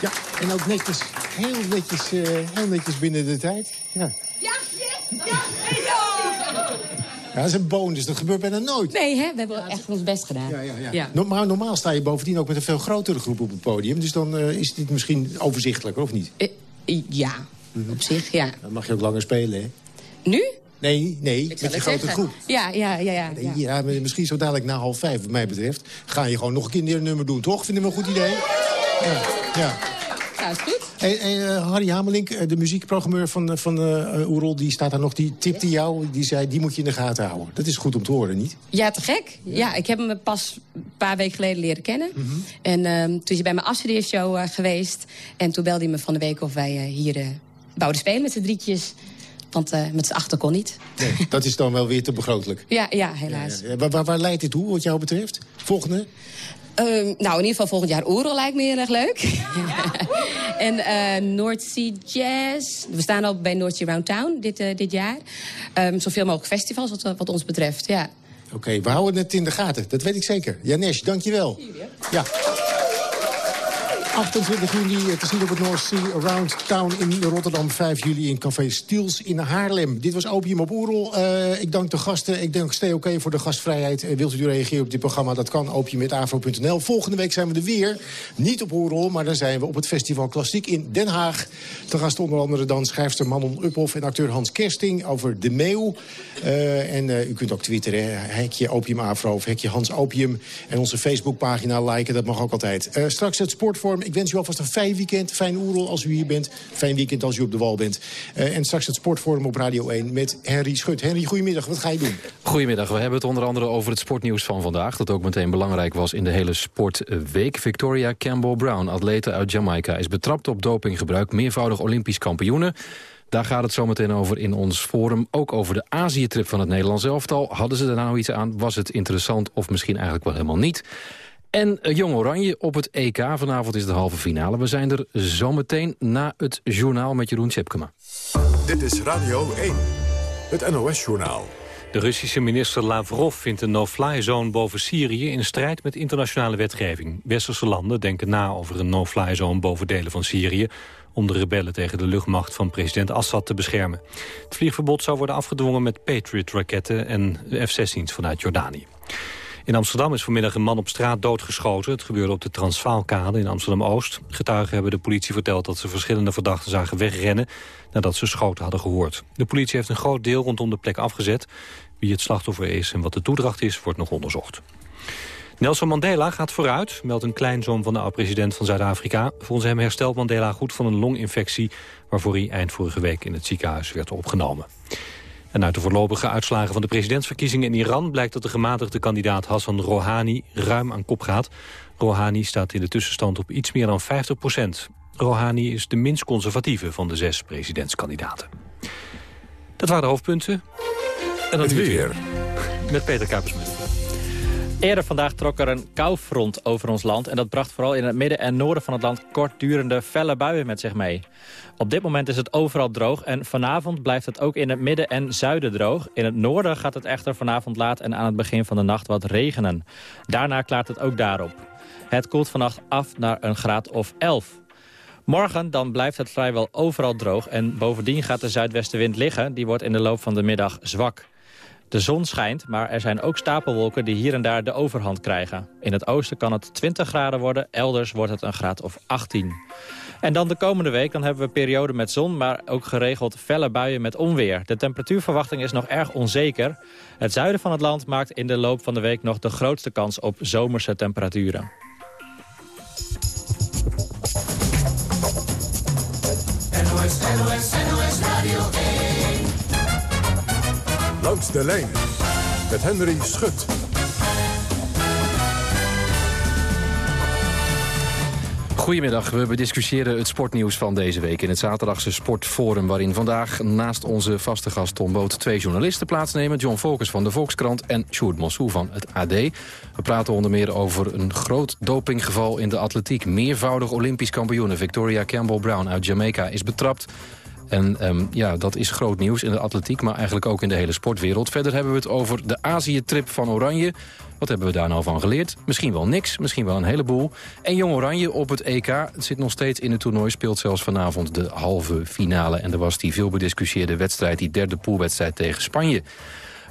[SPEAKER 9] Ja, en ook netjes, heel netjes, eh, heel netjes binnen de tijd. Ja,
[SPEAKER 17] ja,
[SPEAKER 9] dat is een bonus. Dat gebeurt bijna nooit.
[SPEAKER 14] Nee, hè? we hebben echt ons best gedaan.
[SPEAKER 9] Ja, ja, ja.
[SPEAKER 14] Ja.
[SPEAKER 9] No- maar normaal sta je bovendien ook met een veel grotere groep op het podium. Dus dan eh, is dit misschien overzichtelijker, of niet?
[SPEAKER 14] Eh, ja, op zich, ja.
[SPEAKER 9] Dan mag je ook langer spelen, hè?
[SPEAKER 14] Nu?
[SPEAKER 9] Nee, nee,
[SPEAKER 14] Ik
[SPEAKER 9] met
[SPEAKER 14] het
[SPEAKER 9] grote
[SPEAKER 14] zeggen.
[SPEAKER 9] groep.
[SPEAKER 14] Ja, ja, ja, ja.
[SPEAKER 9] Nee,
[SPEAKER 14] ja.
[SPEAKER 9] Misschien zo dadelijk na half vijf, wat mij betreft. Ga je gewoon nog een keer een nummer doen, toch? Vind je hem een goed idee? Ja, ja.
[SPEAKER 14] Is goed.
[SPEAKER 9] Eh, Harry Hamelink, eh, de muziekprogrammeur van, eh, van Oerol, die staat daar nog. Die tipte jou, die zei, die moet je in de gaten houden. Dat is goed om te horen, niet?
[SPEAKER 14] Ja, te gek. Ja, ik heb hem pas een paar weken geleden leren kennen. En ehm, toen is hij bij mijn afstudeershow geweest. En toen belde hij me van de week of wij hier wouden spelen met z'n drietjes.
[SPEAKER 18] Want uh, met z'n achter kon niet.
[SPEAKER 9] Nee, dat is dan wel weer te begrotelijk.
[SPEAKER 18] ja, ja, helaas.
[SPEAKER 9] Ja, waar, waar, waar, leidt dit toe, wat jou betreft? Volgende?
[SPEAKER 18] Um, nou, in ieder geval volgend jaar Oerol lijkt me heel erg leuk. en uh, North Sea Jazz. We staan al bij North Sea Round Town dit, uh, dit jaar. Um, zoveel mogelijk festivals wat, wat ons betreft, ja.
[SPEAKER 9] Oké, okay, we houden het in de gaten. Dat weet ik zeker. Janesh, dank je wel. Ja. 28 juli te zien op het North Sea Around Town in Rotterdam. 5 juli in Café Stiels in Haarlem. Dit was Opium op Oerol. Uh, ik dank de gasten. Ik dank Stee Oké voor de gastvrijheid. Wilt u reageren op dit programma? Dat kan opium.avro.nl. Volgende week zijn we er weer. Niet op Oerol, maar dan zijn we op het Festival Klassiek in Den Haag. Te gast onder andere dan schrijfster Manon Uphoff en acteur Hans Kersting over De Meeuw. Uh, en u kunt ook twitteren, hekje Opium Afro of hekje Hans Opium. En onze Facebookpagina liken, dat mag ook altijd. straks het sportvorm ik wens u alvast een fijn weekend. Fijn oerol als u hier bent. Fijn weekend als u op de wal bent. Uh, en straks het Sportforum op Radio 1 met Henry Schut. Henry, goedemiddag. Wat ga je doen?
[SPEAKER 19] Goedemiddag. We hebben het onder andere over het sportnieuws van vandaag. Dat ook meteen belangrijk was in de hele sportweek. Victoria Campbell Brown, atlete uit Jamaica... is betrapt op dopinggebruik. Meervoudig Olympisch kampioene. Daar gaat het zometeen over in ons forum. Ook over de Azië-trip van het Nederlands elftal. Hadden ze er nou iets aan? Was het interessant of misschien eigenlijk wel helemaal niet? En eh, Jong Oranje op het EK. Vanavond is de halve finale. We zijn er zometeen na het journaal met Jeroen Tjepkema.
[SPEAKER 8] Dit is Radio 1, het NOS-journaal.
[SPEAKER 2] De Russische minister Lavrov vindt een no-fly zone boven Syrië... in strijd met internationale wetgeving. Westerse landen denken na over een no-fly zone boven delen van Syrië... om de rebellen tegen de luchtmacht van president Assad te beschermen. Het vliegverbod zou worden afgedwongen met Patriot-raketten en F-16's vanuit Jordanië. In Amsterdam is vanmiddag een man op straat doodgeschoten. Het gebeurde op de Transvaalkade in Amsterdam-Oost. Getuigen hebben de politie verteld dat ze verschillende verdachten zagen wegrennen... nadat ze schoten hadden gehoord. De politie heeft een groot deel rondom de plek afgezet. Wie het slachtoffer is en wat de toedracht is, wordt nog onderzocht. Nelson Mandela gaat vooruit, meldt een kleinzoon van de oud-president van Zuid-Afrika. Volgens hem herstelt Mandela goed van een longinfectie... waarvoor hij eind vorige week in het ziekenhuis werd opgenomen. En uit de voorlopige uitslagen van de presidentsverkiezingen in Iran... blijkt dat de gematigde kandidaat Hassan Rouhani ruim aan kop gaat. Rouhani staat in de tussenstand op iets meer dan 50 procent. Rouhani is de minst conservatieve van de zes presidentskandidaten. Dat waren de hoofdpunten. En dan weer. Met Peter Kuipersmuth.
[SPEAKER 20] Eerder vandaag trok er een koufront over ons land... en dat bracht vooral in het midden en noorden van het land kortdurende felle buien met zich mee. Op dit moment is het overal droog en vanavond blijft het ook in het midden en zuiden droog. In het noorden gaat het echter vanavond laat en aan het begin van de nacht wat regenen. Daarna klaart het ook daarop. Het koelt vannacht af naar een graad of 11. Morgen dan blijft het vrijwel overal droog en bovendien gaat de zuidwestenwind liggen. Die wordt in de loop van de middag zwak. De zon schijnt, maar er zijn ook stapelwolken die hier en daar de overhand krijgen. In het oosten kan het 20 graden worden, elders wordt het een graad of 18. En dan de komende week dan hebben we perioden met zon... maar ook geregeld felle buien met onweer. De temperatuurverwachting is nog erg onzeker. Het zuiden van het land maakt in de loop van de week... nog de grootste kans op zomerse temperaturen.
[SPEAKER 8] Langs de lijn met Henry Schut.
[SPEAKER 19] Goedemiddag, we bediscussiëren het sportnieuws van deze week... in het zaterdagse Sportforum... waarin vandaag naast onze vaste gast Tom Boot... twee journalisten plaatsnemen. John Focus van de Volkskrant en Sjoerd Mossou van het AD. We praten onder meer over een groot dopinggeval in de atletiek. Meervoudig Olympisch kampioene Victoria Campbell-Brown uit Jamaica is betrapt... En um, ja, dat is groot nieuws in de atletiek, maar eigenlijk ook in de hele sportwereld. Verder hebben we het over de Azië-trip van Oranje. Wat hebben we daar nou van geleerd? Misschien wel niks, misschien wel een heleboel. En Jong Oranje op het EK het zit nog steeds in het toernooi... speelt zelfs vanavond de halve finale. En er was die veel bediscussieerde wedstrijd, die derde poolwedstrijd tegen Spanje.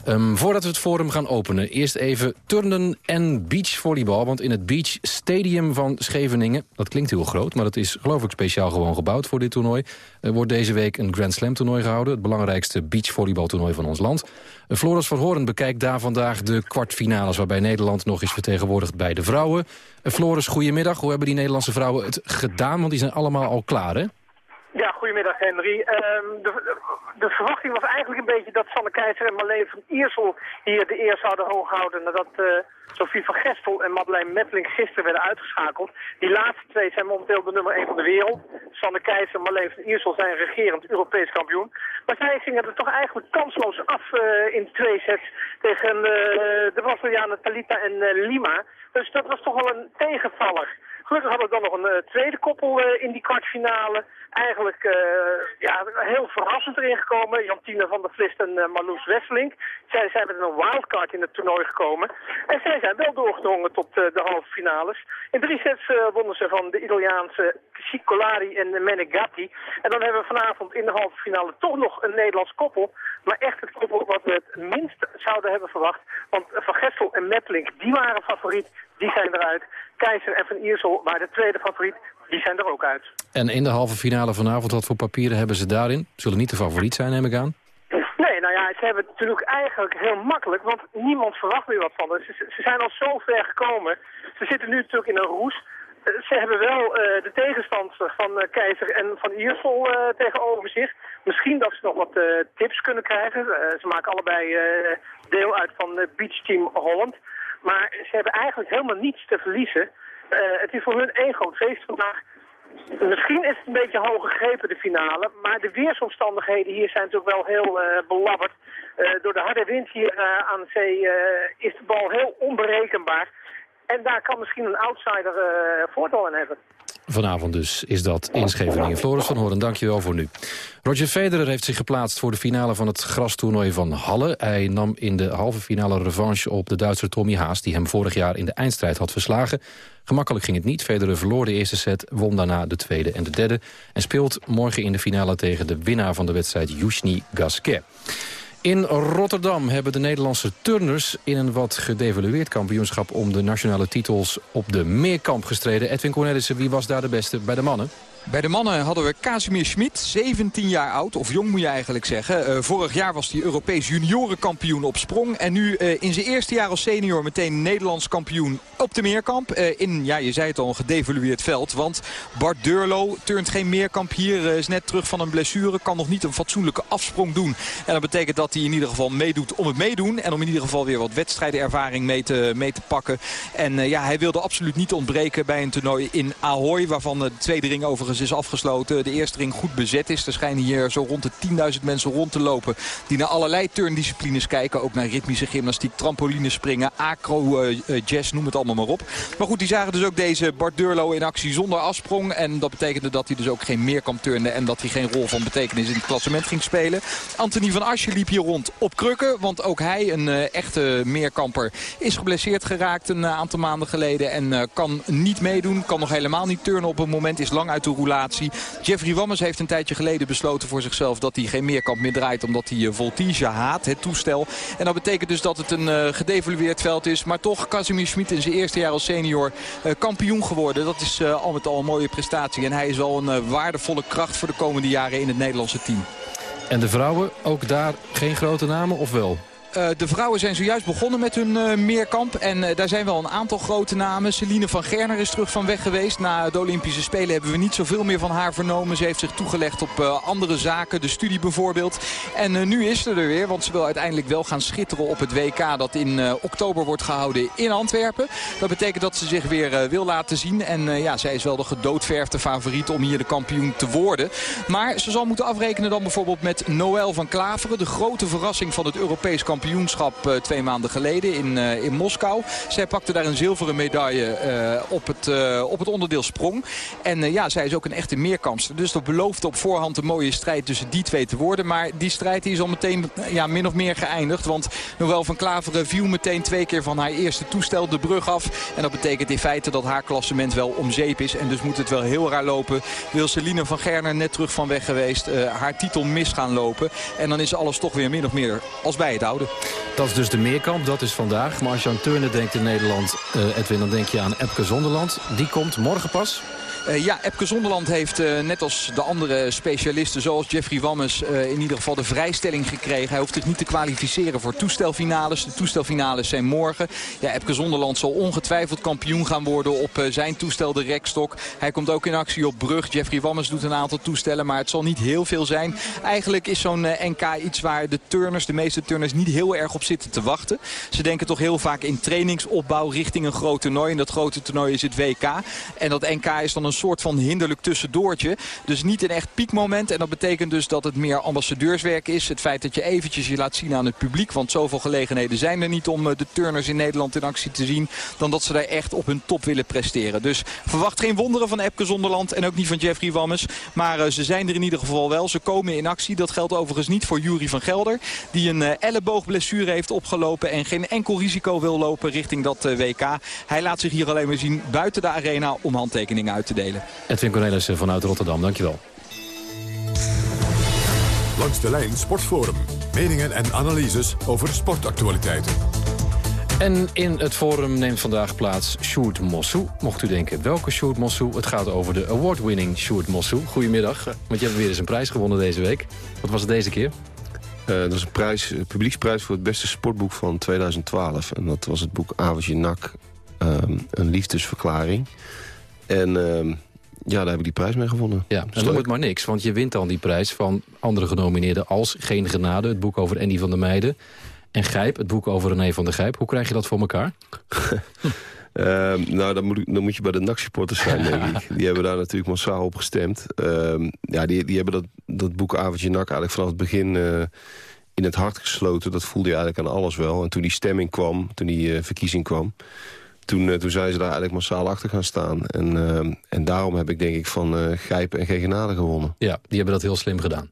[SPEAKER 19] Um, voordat we het forum gaan openen, eerst even turnen en beachvolleybal. Want in het Beach Stadium van Scheveningen, dat klinkt heel groot... maar dat is geloof ik speciaal gewoon gebouwd voor dit toernooi... Er wordt deze week een Grand Slam toernooi gehouden. Het belangrijkste beachvolleybaltoernooi van ons land. Uh, Floris van Horen bekijkt daar vandaag de kwartfinales... waarbij Nederland nog is vertegenwoordigd bij de vrouwen. Uh, Floris, goedemiddag. Hoe hebben die Nederlandse vrouwen het gedaan? Want die zijn allemaal al klaar, hè?
[SPEAKER 21] Goedemiddag Henry. Ehm, de, de, verwachting was eigenlijk een beetje dat Sanne Keizer en Marleen van Iersel hier de eer zouden hoog houden. Nadat uh, Sophie van Gestel en Madeleine Metteling gisteren werden uitgeschakeld. Die laatste twee zijn momenteel de nummer 1 van de wereld. Sanne Keizer en Marleen van Iersel zijn regerend Europees kampioen. Maar zij gingen er toch eigenlijk kansloos af uh, in twee sets tegen uh, de Brazilianen Talita en Lima. Dus dat was toch wel een tegenvaller. Gelukkig hadden we dan nog een tweede koppel in die kwartfinale. Eigenlijk uh, ja, heel verrassend erin gekomen. Jantine van der Vlist en Marloes Wesseling. Zij zijn met een wildcard in het toernooi gekomen. En zij zijn wel doorgedrongen tot de halve finales. In drie sets wonnen ze van de Italiaanse Ciccolari en Menegatti. En dan hebben we vanavond in de halve finale toch nog een Nederlands koppel. Maar echt het koppel wat we het minst zouden hebben verwacht. Want Van Gestel en Metlink, die waren favoriet. Die zijn eruit. Keizer en Van Iersel waren de tweede favoriet. Die zijn er ook uit.
[SPEAKER 19] En in de halve finale vanavond, wat voor papieren hebben ze daarin? Zullen niet de favoriet zijn, neem ik aan?
[SPEAKER 21] Nee, nou ja, ze hebben het natuurlijk eigenlijk heel makkelijk, want niemand verwacht meer wat van ze. Ze zijn al zo ver gekomen. Ze zitten nu natuurlijk in een roes. Ze hebben wel uh, de tegenstander van uh, Keizer en van Iersel uh, tegenover zich. Misschien dat ze nog wat tips kunnen krijgen. ze maken allebei deel uit van Beach Team Holland. Maar ze hebben eigenlijk helemaal niets te verliezen. Uh, het is voor hun één groot feest vandaag. Misschien is het een beetje hoog gegrepen, de finale. Maar de weersomstandigheden hier zijn natuurlijk wel heel uh, belabberd. Uh, door de harde wind hier aan de zee is de bal heel onberekenbaar. En daar kan misschien een outsider voordeel aan hebben.
[SPEAKER 19] Vanavond dus is dat in Scheveningen. Floris van Horen, dankjewel voor nu. Roger Federer heeft zich geplaatst voor de finale van het grastoernooi van Halle. Hij nam in de halve finale revanche op de Duitser Tommy Haas... die hem vorig jaar in de eindstrijd had verslagen. Gemakkelijk ging het niet. Federer verloor de eerste set, won daarna de tweede en de derde... en speelt morgen in de finale tegen de winnaar van de wedstrijd Yushni Gasquet. In Rotterdam hebben de Nederlandse turners in een wat gedevalueerd kampioenschap om de nationale titels op de meerkamp gestreden. Edwin Cornelissen, wie was daar de beste bij de mannen?
[SPEAKER 22] Bij de mannen hadden we Casimir Schmid, 17 jaar oud, of jong moet je eigenlijk zeggen. Uh, vorig jaar was hij Europees juniorenkampioen op sprong. En nu uh, in zijn eerste jaar als senior meteen Nederlands kampioen op de meerkamp. Uh, in, ja, je zei het al, een gedevalueerd veld. Want Bart Durlo turnt geen meerkamp hier, is net terug van een blessure. Kan nog niet een fatsoenlijke afsprong doen. En dat betekent dat hij in ieder geval meedoet om het meedoen. En om in ieder geval weer wat wedstrijdenervaring mee te, mee te pakken. En ja, hij wilde absoluut niet ontbreken bij een toernooi in Ahoy. Waarvan de tweede ring overigens is afgesloten. De eerste ring goed bezet is. Er schijnen hier zo rond de 10.000 mensen rond te lopen. Die naar allerlei turndisciplines kijken. Ook naar ritmische gymnastiek, trampolinespringen, acro, uh, jazz, noem het allemaal maar op. Maar goed, die zagen dus ook deze Bart Durlo in actie zonder afsprong. En dat betekende dat hij dus ook geen meerkamp turnde. En dat hij geen rol van betekenis in het klassement ging spelen. Anthony van Asje liep hier rond op krukken. Want ook hij, een uh, echte meerkamper, is geblesseerd geraakt een aantal maanden geleden. En kan niet meedoen. Kan nog helemaal niet turnen op een moment. Is lang uit de Jeffrey Wammes heeft een tijdje geleden besloten voor zichzelf dat hij geen meerkamp meer draait. Omdat hij Voltige haat, het toestel. En dat betekent dus dat het een uh, gedevalueerd veld is. Maar toch Casimir Schmid in zijn eerste jaar als senior uh, kampioen geworden. Dat is al met al een mooie prestatie. En hij is wel een waardevolle kracht voor de komende jaren in het Nederlandse team.
[SPEAKER 19] En de vrouwen, ook daar geen grote namen of wel?
[SPEAKER 22] Uh, de vrouwen zijn zojuist begonnen met hun uh, meerkamp. En uh, daar zijn wel een aantal grote namen. Celine van Gerner is terug van weg geweest. Na de Olympische Spelen hebben we niet zoveel meer van haar vernomen. Ze heeft zich toegelegd op andere zaken. De studie bijvoorbeeld. En nu is ze er weer. Want ze wil uiteindelijk wel gaan schitteren op het WK. Dat in oktober wordt gehouden in Antwerpen. Dat betekent dat ze zich weer wil laten zien. En ja, zij is wel de gedoodverfde favoriet om hier de kampioen te worden. Maar ze zal moeten afrekenen dan bijvoorbeeld met Noël van Klaveren. De grote verrassing van het Europees kampioen kampioenschap uh, twee maanden geleden in, uh, in Moskou. Zij pakte daar een zilveren medaille uh, op, het, op het onderdeel sprong. En ja, zij is ook een echte meerkampster. Dus dat belooft op voorhand een mooie strijd tussen die twee te worden. Maar die strijd is al meteen ja, min of meer geëindigd. Want Noël van Klaveren viel meteen twee keer van haar eerste toestel de brug af. En dat betekent in feite dat haar klassement wel om zeep is. En dus moet het wel heel raar lopen. Wil Celine van Gerner net terug van weg geweest. haar titel mis gaan lopen. En dan is alles toch weer min of meer als bij het oude.
[SPEAKER 19] Dat is dus de meerkamp, dat is vandaag. Maar als je aan turnen denkt in Nederland, uh, Edwin, dan denk je aan Epke Zonderland. Die komt morgen pas.
[SPEAKER 22] Uh, ja, Epke Zonderland heeft uh, net als de andere specialisten zoals Jeffrey Wammes uh, in ieder geval de vrijstelling gekregen. Hij hoeft zich niet te kwalificeren voor toestelfinales. De toestelfinales zijn morgen. Ja, Epke Zonderland zal ongetwijfeld kampioen gaan worden op zijn toestel de rekstok. Hij komt ook in actie op brug. Jeffrey Wammes doet een aantal toestellen, maar het zal niet heel veel zijn. Eigenlijk is zo'n NK iets waar de turners, de meeste turners, niet heel erg op zitten te wachten. Ze denken toch heel vaak in trainingsopbouw richting een groot toernooi. En dat grote toernooi is het WK. En dat NK is dan een soort van hinderlijk tussendoortje. Dus niet een echt piekmoment. En dat betekent dus dat het meer ambassadeurswerk is. Het feit dat je eventjes je laat zien aan het publiek. Want zoveel gelegenheden zijn er niet om eh, de turners in Nederland in actie te zien. Dan dat ze daar echt op hun top willen presteren. Dus verwacht geen wonderen van Epke Zonderland. En ook niet van Jeffrey Wammes. Maar uh, ze zijn er in ieder geval wel. Ze komen in actie. Dat geldt overigens niet voor Jury van Gelder. Die een uh, elleboogblessure heeft opgelopen. En geen enkel risico wil lopen richting dat WK. Hij laat zich hier alleen maar zien buiten de arena om handtekeningen uit te delen.
[SPEAKER 19] Edwin Cornelissen vanuit Rotterdam, dankjewel.
[SPEAKER 8] Langs de lijn Sportforum. Meningen en analyses over sportactualiteiten.
[SPEAKER 19] En in het forum neemt vandaag plaats Sjoerd Mossou. Mocht u denken, welke Sjoerd Mossou? Het gaat over de award-winning Sjoerd Mossou. Goedemiddag, want je hebt weer eens een prijs gewonnen deze week. Wat was het deze keer?
[SPEAKER 23] Uh, dat is een prijs, een publieksprijs voor het beste sportboek van 2012. En dat was het boek Avondje Nak, um, een liefdesverklaring. En uh, ja, daar heb ik die prijs mee gewonnen.
[SPEAKER 19] Ja, noem het maar niks, want je wint dan die prijs van andere genomineerden... als Geen Genade, het boek over Andy van der Meijden... en Gijp, het boek over René van der Gijp. Hoe krijg je dat voor elkaar?
[SPEAKER 23] Uh, nou, dan moet, dan moet je bij de NAC-supporters zijn, denk ik. Die hebben daar natuurlijk massaal op gestemd. Uh, ja, die, die hebben dat, dat boek Avondje NAC eigenlijk vanaf het begin... Uh, in het hart gesloten. Dat voelde je eigenlijk aan alles wel. En toen die stemming kwam, toen die verkiezing kwam toen, uh, toen zijn ze daar eigenlijk massaal achter gaan staan. En, uh, en daarom heb ik denk ik van uh, Grijpen en geen genade gewonnen.
[SPEAKER 19] Ja, die hebben dat heel slim gedaan.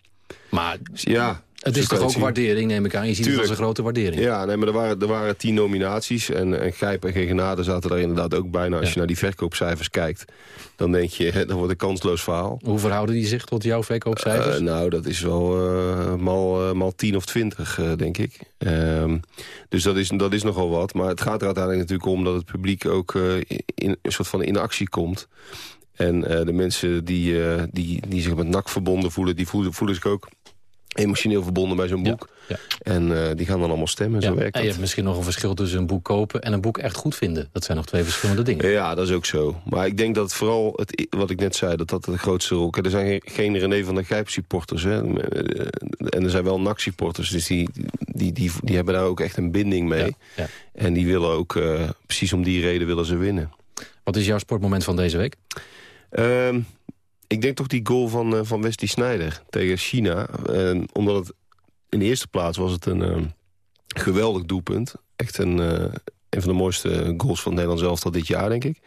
[SPEAKER 19] Maar
[SPEAKER 23] ja,
[SPEAKER 19] het is toch ook waardering, neem ik aan. Je ziet Tuurlijk. het als een grote waardering.
[SPEAKER 23] Ja, nee, maar er waren, er waren tien nominaties. En, en Grijp en geen genade zaten daar inderdaad ook bij. Nou, als ja. je naar die verkoopcijfers kijkt, dan denk je, dat wordt een kansloos verhaal.
[SPEAKER 19] Hoe verhouden die zich tot jouw verkoopcijfers?
[SPEAKER 23] Uh, nou, dat is wel uh, mal, uh, mal 10 of 20, denk ik. Um, dus dat is, dat is nogal wat. Maar het gaat er uiteindelijk natuurlijk om dat het publiek ook in, een soort van in actie komt. En de mensen die, die, die zich met NAC verbonden voelen, die voelen, voelen zich ook emotioneel verbonden bij zo'n boek. Ja, ja. En uh, die gaan dan allemaal stemmen,
[SPEAKER 19] ja,
[SPEAKER 23] zo werkt
[SPEAKER 19] En je hebt misschien nog een verschil tussen een boek kopen... en een boek echt goed vinden. Dat zijn nog twee verschillende dingen.
[SPEAKER 23] Ja, dat is ook zo. Maar ik denk dat vooral, het, wat ik net zei, dat dat de grootste rol... Er zijn geen René van der Gijp supporters. Hè. En er zijn wel NAC supporters. Dus die, die, die, die hebben daar ook echt een binding mee. En die willen ook, uh, precies om die reden willen ze winnen.
[SPEAKER 19] Wat is jouw sportmoment van deze week?
[SPEAKER 23] Uh, ik denk toch die goal van, uh, van Wesley Sneijder tegen China. Omdat het in de eerste plaats was het een uh, geweldig doelpunt. Echt een, een van de mooiste goals van Nederland zelf al dit jaar, denk ik.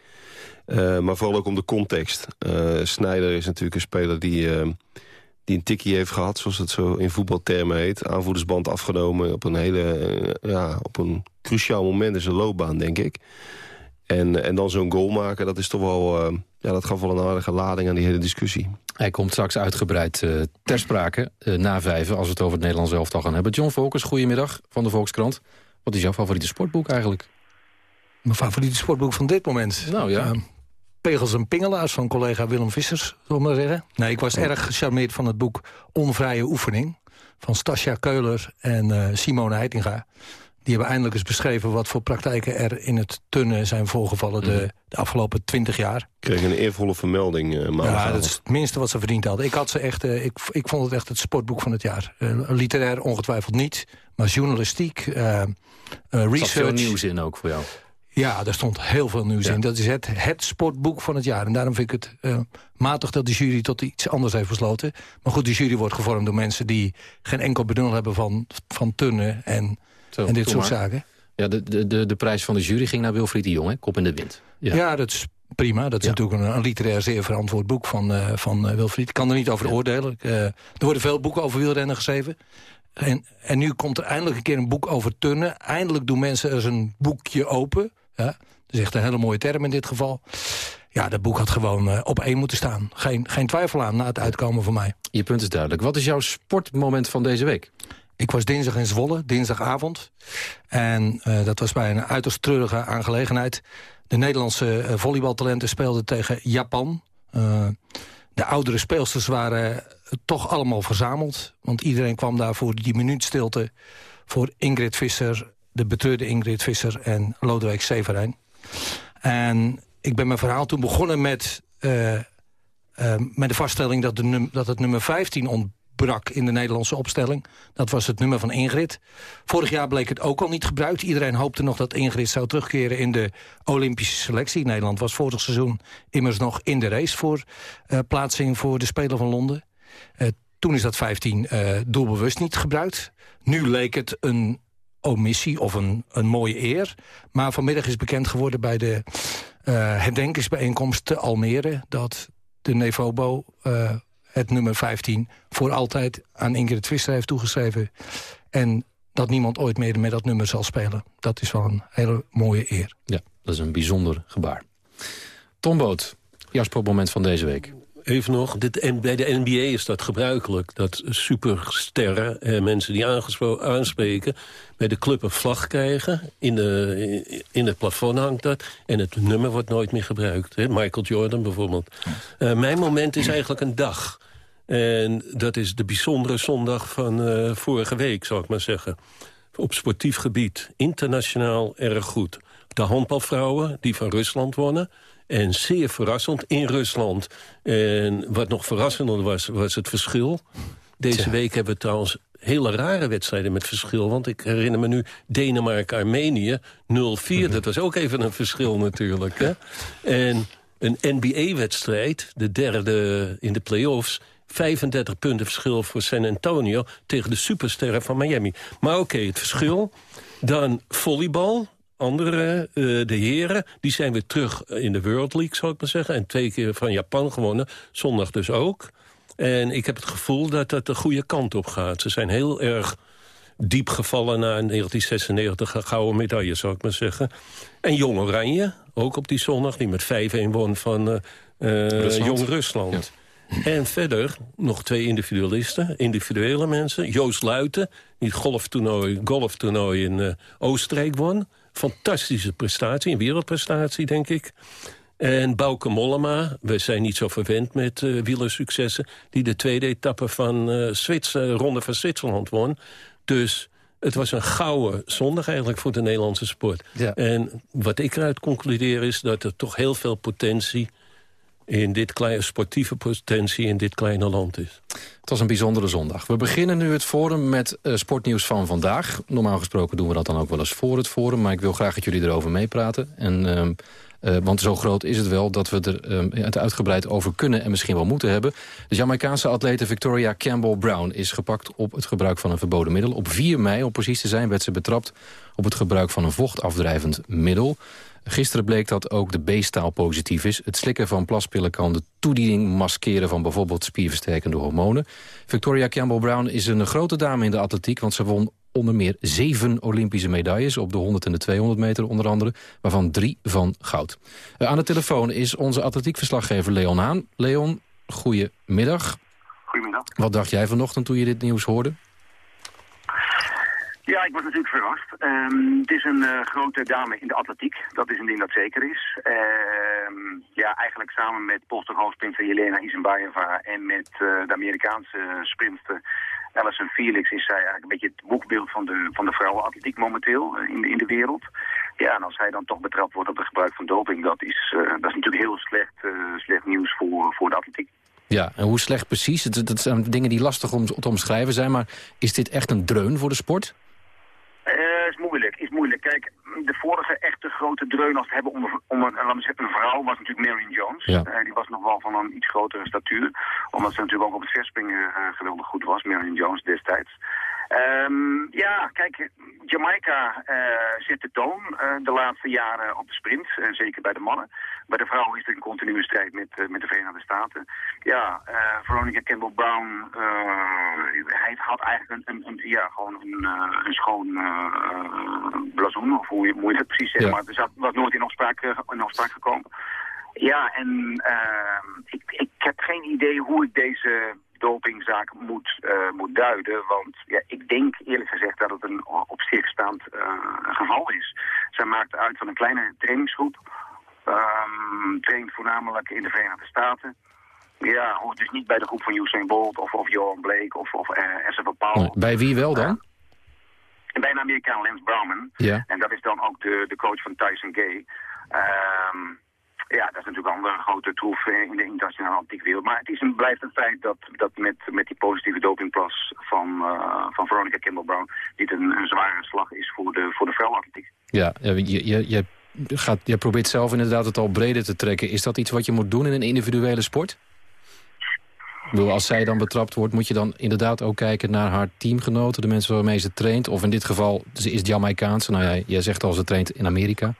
[SPEAKER 23] maar vooral ook om de context. Sneijder is natuurlijk een speler die, die een tikkie heeft gehad... zoals het zo in voetbaltermen heet. Aanvoerdersband afgenomen op een hele ja, op een cruciaal moment in zijn loopbaan, denk ik. En, en dan zo'n goal maken, dat is toch wel... Uh, ja, dat gaf wel een aardige lading aan die hele discussie.
[SPEAKER 19] Hij komt straks uitgebreid uh, ter sprake, uh, na vijven... als we het over het Nederlands elftal gaan hebben. John Volkers, goedemiddag van de Volkskrant. Wat is jouw favoriete sportboek eigenlijk?
[SPEAKER 24] Mijn favoriete sportboek van dit moment?
[SPEAKER 19] Nou ja.
[SPEAKER 24] Pegels en Pingelaars van collega Willem Vissers, zullen we maar zeggen. Nee, ik was oh. erg gecharmeerd van het boek Onvrije Oefening... van Stasia Keuler en Simone Heitinga... Die hebben eindelijk eens beschreven wat voor praktijken er in het tunnen zijn voorgevallen de,
[SPEAKER 23] Mhm.
[SPEAKER 24] de afgelopen twintig jaar.
[SPEAKER 23] Kreeg een eervolle vermelding uh,
[SPEAKER 24] Ja, dat is het minste wat ze verdiend hadden. Ik, had ze echt, uh, ik, ik vond het echt het sportboek van het jaar. Uh, literair ongetwijfeld niet, maar journalistiek, research. Er zat
[SPEAKER 19] veel nieuws in ook voor jou.
[SPEAKER 24] Ja, daar stond heel veel nieuws ja. in. Dat is het, het sportboek van het jaar. En daarom vind ik het uh, matig dat de jury tot iets anders heeft besloten. Maar goed, de jury wordt gevormd door mensen... die geen enkel benul hebben van, van tunnen en, Zo, en dit soort zaken.
[SPEAKER 19] Ja, de, de, de, de prijs van de jury ging naar Wilfried de Jong, hè? Kop in de wind.
[SPEAKER 24] Ja, ja dat is prima. Dat is ja. natuurlijk een, een, literair zeer verantwoord boek van, uh, van uh, Wilfried. Ik kan er niet over ja. oordelen. Uh, er worden veel boeken over wielrennen geschreven. En, en nu komt er eindelijk een keer een boek over tunnen. Eindelijk doen mensen er een boekje open... Ja, dat is echt een hele mooie term in dit geval. Ja, dat boek had gewoon uh, op één moeten staan. Geen, geen twijfel aan na het uitkomen van mij.
[SPEAKER 19] Je punt is duidelijk. Wat is jouw sportmoment van deze week?
[SPEAKER 24] Ik was dinsdag in Zwolle, dinsdagavond. En uh, dat was bij een uiterst treurige aangelegenheid. De Nederlandse uh, volleybaltalenten speelden tegen Japan. Uh, de oudere speelsters waren toch allemaal verzameld. Want iedereen kwam daar voor die minuut stilte... voor Ingrid Visser, de betreurde Ingrid Visser en Lodewijk Severijn. En ik ben mijn verhaal toen begonnen met, met de vaststelling... Dat, de dat het nummer 15 ontbrak in de Nederlandse opstelling. Dat was het nummer van Ingrid. Vorig jaar bleek het ook al niet gebruikt. Iedereen hoopte nog dat Ingrid zou terugkeren in de Olympische selectie. Nederland was vorig seizoen immers nog in de race... voor uh, plaatsing voor de Spelen van Londen. toen is dat 15 doelbewust niet gebruikt. Nu leek het een omissie of een, een mooie eer. Maar vanmiddag is bekend geworden bij de herdenkingsbijeenkomst te Almere... dat de Nevobo het nummer 15 voor altijd aan Ingrid Visser heeft toegeschreven. En dat niemand ooit meer met dat nummer zal spelen. Dat is wel een hele mooie eer.
[SPEAKER 19] Ja, dat is een bijzonder gebaar. Tom Boot, jouw sportmoment van deze week
[SPEAKER 25] even nog, dit, bij de NBA is dat gebruikelijk... dat supersterren, eh, mensen die aanspreken... bij de club een vlag krijgen. In, de, in het plafond hangt dat. En het nummer wordt nooit meer gebruikt. Hè? Michael Jordan bijvoorbeeld. Uh, mijn moment is eigenlijk een dag. En dat is de bijzondere zondag van uh, vorige week, zou ik maar zeggen. Op sportief gebied. Internationaal erg goed. De handbalvrouwen die van Rusland wonnen en zeer verrassend in Rusland. En wat nog verrassender was, was het verschil. Deze week hebben we trouwens hele rare wedstrijden met verschil. Want ik herinner me nu Denemarken-Armenië 0-4. Mhm. Dat was ook even een verschil natuurlijk. Hè? En een NBA-wedstrijd, de derde in de playoffs... 35 punten verschil voor San Antonio tegen de supersterren van Miami. Maar oké, het verschil. Dan volleybal, andere, uh, de heren, die zijn weer terug in de World League, zou ik maar zeggen. En twee keer van Japan gewonnen, zondag dus ook. En ik heb het gevoel dat dat de goede kant op gaat. Ze zijn heel erg diep gevallen na 1996 gouden medaille, zou ik maar zeggen. En Jong Oranje, ook op die zondag, die met 5-1 won van uh, Rusland. Jong Rusland. En verder nog twee individualisten, individuele mensen. Joost Luiten, die het golftoernooi, golftoernooi in uh, Oostenrijk won fantastische prestatie, een wereldprestatie, denk ik. En Bouke Mollema, we zijn niet zo verwend met uh, wielersuccessen... die de tweede etappe van uh, Zwitser, Ronde van Zwitserland won. Dus het was een gouden zondag eigenlijk voor de Nederlandse sport. En wat ik eruit concludeer is dat er toch heel veel potentie in dit kleine sportieve potentie in dit kleine land is.
[SPEAKER 19] Het was een bijzondere zondag. We beginnen nu het forum met uh, sportnieuws van vandaag. Normaal gesproken doen we dat dan ook wel eens voor het forum... maar ik wil graag dat jullie erover meepraten. En, uh, uh, want zo groot is het wel dat we er het uitgebreid over kunnen... en misschien wel moeten hebben. De Jamaicaanse atlete Victoria Campbell-Brown... is gepakt op het gebruik van een verboden middel. Op 4 mei, om precies te zijn, werd ze betrapt... op het gebruik van een vochtafdrijvend middel... Gisteren bleek dat ook de B-staal positief is. Het slikken van plaspillen kan de toediening maskeren... van bijvoorbeeld spierversterkende hormonen. Victoria Campbell-Brown is een grote dame in de atletiek... want ze won onder meer zeven Olympische medailles... op de 100 en de 200 meter onder andere, waarvan drie van goud. Uh, aan de telefoon is onze atletiekverslaggever Leon Haan. Leon, goedemiddag.
[SPEAKER 26] Goedemiddag.
[SPEAKER 19] Wat dacht jij vanochtend toen je dit nieuws hoorde?
[SPEAKER 26] Ja, ik was natuurlijk verrast. Um, het is een uh, grote dame in de atletiek. Dat is een ding dat zeker is. Um, ja, eigenlijk samen met Posterhoofdsprinter Jelena Isenbayeva en met uh, de Amerikaanse sprinter Alison Felix is zij eigenlijk een beetje het boekbeeld van de, van de vrouwenatletiek momenteel uh, in, de, in de wereld. Ja, en als zij dan toch betrapt wordt op het gebruik van doping, dat is, dat is natuurlijk heel slecht, slecht nieuws voor, voor de atletiek.
[SPEAKER 19] Ja, en hoe slecht precies? Dat zijn dingen die lastig om te omschrijven zijn, maar is dit echt een dreun voor de sport?
[SPEAKER 26] Moeilijk. Kijk, de vorige echte grote dreun als hebben om, om een, laten zeggen, een vrouw was natuurlijk Marion Jones. Ja. Uh, die was nog wel van een iets grotere statuur. Omdat ze natuurlijk ook op het verspringen uh, geweldig goed was, Marion Jones destijds. Um, ja, kijk, Jamaica uh, zet de toon uh, de laatste jaren op de sprint, uh, zeker bij de mannen. Bij de vrouwen is het een continue strijd met, met de Verenigde Staten. Ja, Veronica Campbell-Brown, hij had eigenlijk een, een, een ja, gewoon een, een schoon blazoen, of hoe je, moet je dat precies zeggen. Ja. Maar er zat, was nooit in in opspraak gekomen. Ja, en ehm, ik, ik heb geen idee hoe ik deze dopingzaak moet, uh, moet duiden. Want ja, ik denk eerlijk gezegd dat het een op zich staand uh, geval is. Zij maakte uit van een kleine trainingsgroep Ehm, traint voornamelijk in de Verenigde Staten. Ja, hoort dus niet bij de groep van Usain Bolt of, of Johan Blake of, of uh, Paul.
[SPEAKER 19] bij wie wel dan?
[SPEAKER 26] Uh, bij een Amerikaan, Lance Browman.
[SPEAKER 19] Ja.
[SPEAKER 26] En dat is dan ook de, de coach van Tyson Gay. Ehm, ja, dat is natuurlijk al een grote troef in de internationale wereld. Maar het is een, blijft een feit dat, dat met, met die positieve dopingpas van, uh, van Veronica Kimball Brown... dit een, een zware slag is voor de, voor de vrouwenatletiek.
[SPEAKER 19] Ja, je, je, je, gaat, je probeert zelf inderdaad het al breder te trekken. Is dat iets wat je moet doen in een individuele sport? Bedoel, als zij dan betrapt wordt, moet je dan inderdaad ook kijken naar haar teamgenoten, de mensen waarmee ze traint. Of in dit geval, ze is Jamaicaanse. Nou ja, jij zegt al, ze traint in Amerika.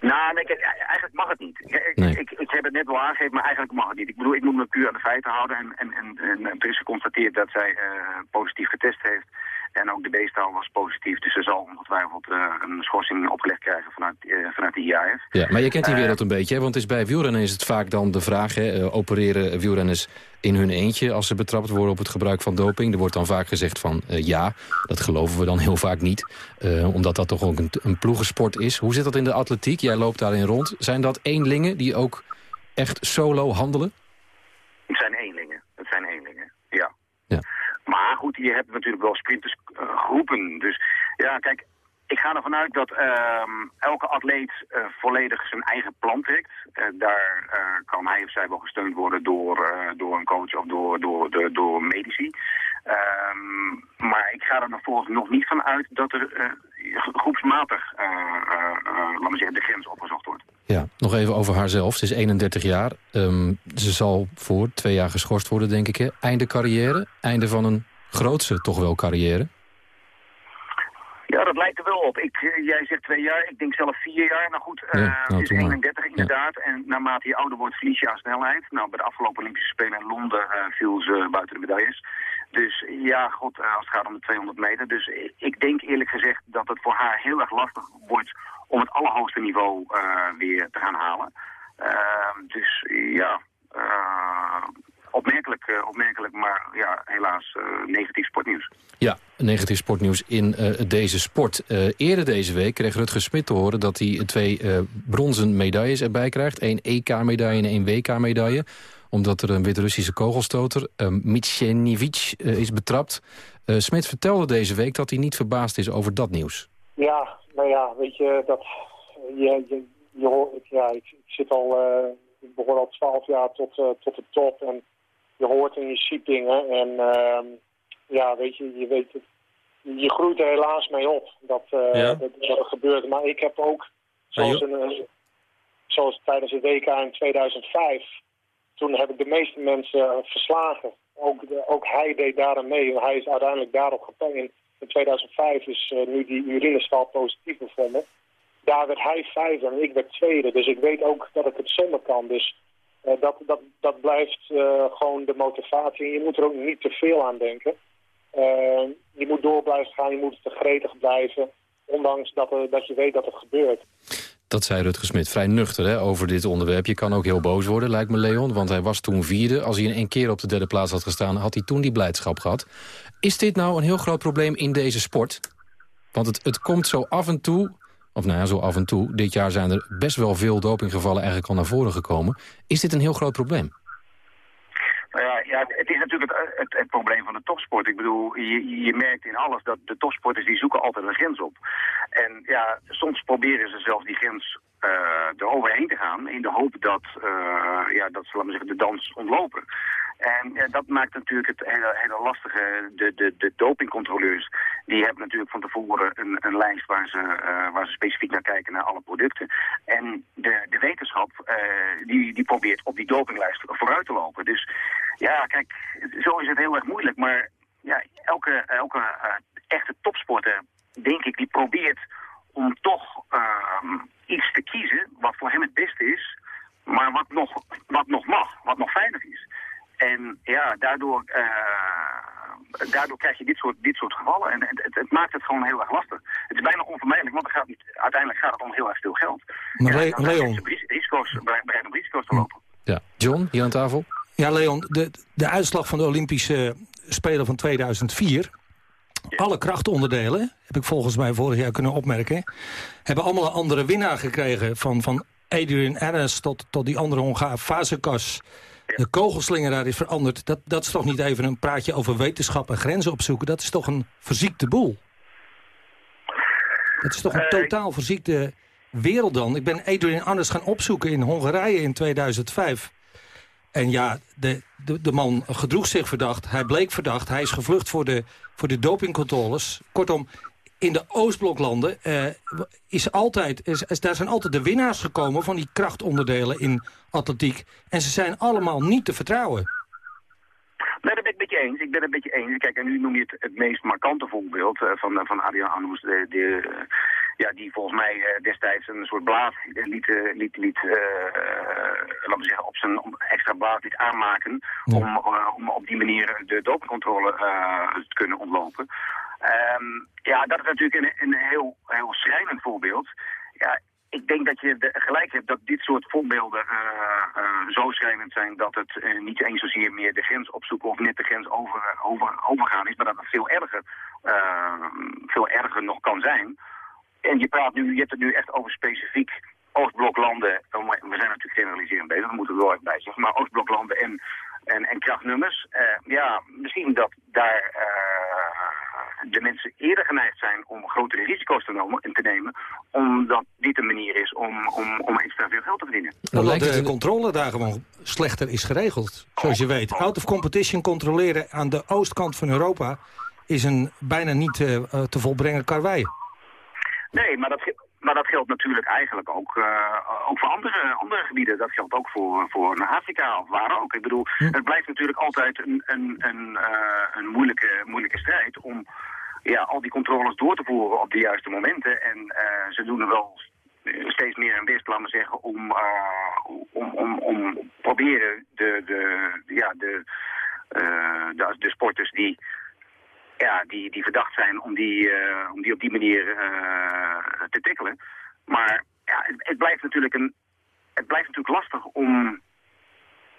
[SPEAKER 26] Nou, nee, kijk, eigenlijk mag het niet. Ik,
[SPEAKER 19] Nee.
[SPEAKER 26] ik, ik heb het net wel aangegeven, maar eigenlijk mag het niet. Ik bedoel, ik moet me puur aan de feiten houden. En, en, en, en er is geconstateerd dat zij eh, positief getest heeft. En ook de B-staal was positief. Dus ze zal ongetwijfeld eh, een schorsing opgelegd krijgen vanuit, eh, vanuit de IAF.
[SPEAKER 19] Ja, maar je kent die
[SPEAKER 26] Eh,
[SPEAKER 19] wereld een beetje, hè? want is bij wielrennen is het vaak dan de vraag... Hè, opereren wielrenners in hun eentje als ze betrapt worden op het gebruik van doping? Er wordt dan vaak gezegd van ja, dat geloven we dan heel vaak niet. omdat dat toch ook een, een ploegensport is. Hoe zit dat in de atletiek? Jij loopt daarin rond. Zijn dat eenlingen die ook echt solo handelen?
[SPEAKER 26] Het zijn eenlingen. Het zijn eenlingen, ja.
[SPEAKER 19] Ja.
[SPEAKER 26] Maar goed, je hebt natuurlijk wel sprintersgroepen. dus ja, kijk, ik ga ervan uit dat ehm, elke atleet eh, volledig zijn eigen plan trekt. Eh, daar eh, kan hij of zij wel gesteund worden door, eh, door een coach of door, door, door, door medici. Ehm, maar ik ga er nog volgens nog niet van uit dat er eh, groepsmatig, eh, eh, eh, laat me zeggen, de grens opgezocht wordt.
[SPEAKER 19] Ja, nog even over haarzelf. Ze is 31 jaar. Ehm, ze zal voor twee jaar geschorst worden, denk ik. Hè? Einde carrière, einde van een grootse toch wel carrière.
[SPEAKER 26] Ja, dat lijkt er wel op. Ik, eh, jij zegt twee jaar, ik denk zelf vier jaar. Nou goed, eh,
[SPEAKER 19] Ja, nou,
[SPEAKER 26] het is
[SPEAKER 19] doe maar.
[SPEAKER 26] 31 inderdaad. En naarmate je ouder wordt, verlies je aan snelheid. Nou, bij de afgelopen Olympische Spelen in Londen eh, viel ze buiten de medailles. Dus ja, god, eh, als het gaat om de 200 meter. Dus eh, ik denk eerlijk gezegd dat het voor haar heel erg lastig wordt om het allerhoogste niveau eh, weer te gaan halen. Ehm, dus ja, eh, opmerkelijk, eh, opmerkelijk, maar ja, helaas eh, negatief sportnieuws.
[SPEAKER 19] Ja, negatief sportnieuws in eh, deze sport. Eh, eerder deze week kreeg Rutger Smit te horen dat hij twee eh, bronzen medailles erbij krijgt. Eén EK-medaille en één WK-medaille. Omdat er een Wit-Russische kogelstoter, uh, Mitscheniewicz, eh, is betrapt. Eh, Smit vertelde deze week dat hij niet verbaasd is over dat nieuws.
[SPEAKER 27] Ja, nou ja, weet je, dat, je, je, je hoort, ja, ik, ik zit al, eh, ik behoor al twaalf jaar tot, eh, tot de top en je hoort en je ziet dingen en ehm, ja, weet je, je weet het, je groeit er helaas mee op dat, eh,
[SPEAKER 28] Ja.
[SPEAKER 27] dat, dat er gebeurt. Maar ik heb ook, zoals, een, eh, zoals tijdens het WK in 2005, toen heb ik de meeste mensen eh, verslagen. Ook, de- ook hij deed daar mee. Hij is uiteindelijk daarop gepakt. In, in 2005 is eh, nu die urinestal positief bevonden. Daar werd hij vijfde en ik werd tweede. Dus ik weet ook dat ik het zonder kan. Dus eh, dat, dat, dat blijft eh, gewoon de motivatie. Je moet er ook niet te veel aan denken. Eh, je moet door blijven gaan, je moet te gretig blijven. Ondanks dat, er, dat je weet dat het gebeurt.
[SPEAKER 19] Dat zei Rutger Smit vrij nuchter hè, over dit onderwerp. Je kan ook heel boos worden, lijkt me Leon. Want hij was toen vierde. Als hij in één keer op de derde plaats had gestaan... had hij toen die blijdschap gehad. Is dit nou een heel groot probleem in deze sport? Want het, het komt zo af en toe... Of nou ja, zo af en toe. Dit jaar zijn er best wel veel dopinggevallen eigenlijk al naar voren gekomen. Is dit een heel groot probleem?
[SPEAKER 26] Ja, het is natuurlijk het, het, het probleem van de topsport. Ik bedoel, je, je merkt in alles dat de topsporters die zoeken altijd een grens op. En ja, soms proberen ze zelfs die grens eh eroverheen te gaan in de hoop dat, eh, ja, dat ze laten zeggen, de dans ontlopen. En ja, dat maakt natuurlijk het hele, hele lastige. De, de, de dopingcontroleurs die hebben natuurlijk van tevoren een, een lijst waar ze, eh, waar ze specifiek naar kijken naar alle producten. En de, de wetenschap eh, die, die probeert op die dopinglijst vooruit te lopen. Dus ja, kijk, zo is het heel erg moeilijk. Maar ja, elke, elke eh, echte topsporter, denk ik, die probeert om toch ehm, iets te kiezen wat voor hem het beste is, maar wat nog, wat nog mag, wat nog veilig is. En ja, daardoor, daardoor krijg je dit soort, dit soort gevallen. En het, het, het maakt het gewoon heel erg lastig. Het is bijna onvermijdelijk, want er gaat niet, uiteindelijk gaat het om heel erg veel geld.
[SPEAKER 24] Maar Le- Leon.
[SPEAKER 26] Risico's, bereid om risico's te lopen.
[SPEAKER 19] Ja. John, hier aan tafel?
[SPEAKER 24] Ja, Leon, de, de uitslag van de Olympische Spelen van 2004... alle krachtonderdelen, heb ik volgens mij vorig jaar kunnen opmerken... hebben allemaal een andere winnaar gekregen van, van Adrian Ennis tot, tot die andere Hongaar, Fazekas... de kogelslingeraar is veranderd. Dat, dat is toch niet even een praatje over wetenschap en grenzen opzoeken. Dat is toch een verziekte boel. Dat is toch een totaal verziekte wereld dan. Ik ben Adrian Ennis gaan opzoeken in Hongarije in 2005... En ja, de, de, de, man gedroeg zich verdacht. Hij bleek verdacht. Hij is gevlucht voor de, voor de dopingcontroles. Kortom, in de Oostbloklanden uh, is altijd, is, daar zijn altijd de winnaars gekomen... van die krachtonderdelen in atletiek. En ze zijn allemaal niet te vertrouwen.
[SPEAKER 26] Nee, dat ben ik een beetje eens. Ik ben het een beetje eens. Kijk, en nu noem je het het meest markante voorbeeld uh, van, van Adriaan Anhoes. De, de, ja, die volgens mij uh, destijds een soort blaad liet, liet, liet laten we zeggen, op zijn extra blaad liet aanmaken. Om, om op die manier de dopingcontrole te kunnen ontlopen. Um, ja, dat is natuurlijk een, een heel, heel schrijnend voorbeeld. Ja, ik denk dat je gelijk hebt dat dit soort voorbeelden uh, uh, zo schrijnend zijn dat het uh, niet eens zozeer meer de grens opzoeken of net de grens over, over, overgaan is, maar dat het veel erger, veel erger nog kan zijn. En je praat nu, je hebt het nu echt over specifiek Oostbloklanden, we zijn natuurlijk generaliserend bezig, dat moeten we wel even bij zeggen, maar Oostbloklanden en, en, en krachtnummers, ja, misschien dat daar mensen eerder geneigd zijn om grotere risico's te nemen, te nemen omdat dit een manier is om, om, om extra veel geld te verdienen.
[SPEAKER 24] Omdat de controle daar gewoon slechter is geregeld. Zoals je weet, out of competition controleren aan de oostkant van Europa... is een bijna niet uh, te volbrengen karwei.
[SPEAKER 26] Nee, maar dat, maar dat geldt natuurlijk eigenlijk ook, uh, ook voor andere, andere gebieden. Dat geldt ook voor, voor Afrika of waar ook. Ik bedoel, hm. het blijft natuurlijk altijd een, een, een, uh, een moeilijke, moeilijke strijd om ja, al die controles door te voeren op de juiste momenten. En uh, ze doen er wel steeds meer een best, laten we zeggen, om, uh, om, om, om proberen de, de, ja, de, uh, de, de sporters die, ja, die, die verdacht zijn om die, om die op die manier te tikkelen. Maar ja, het, blijft natuurlijk een, het blijft natuurlijk lastig om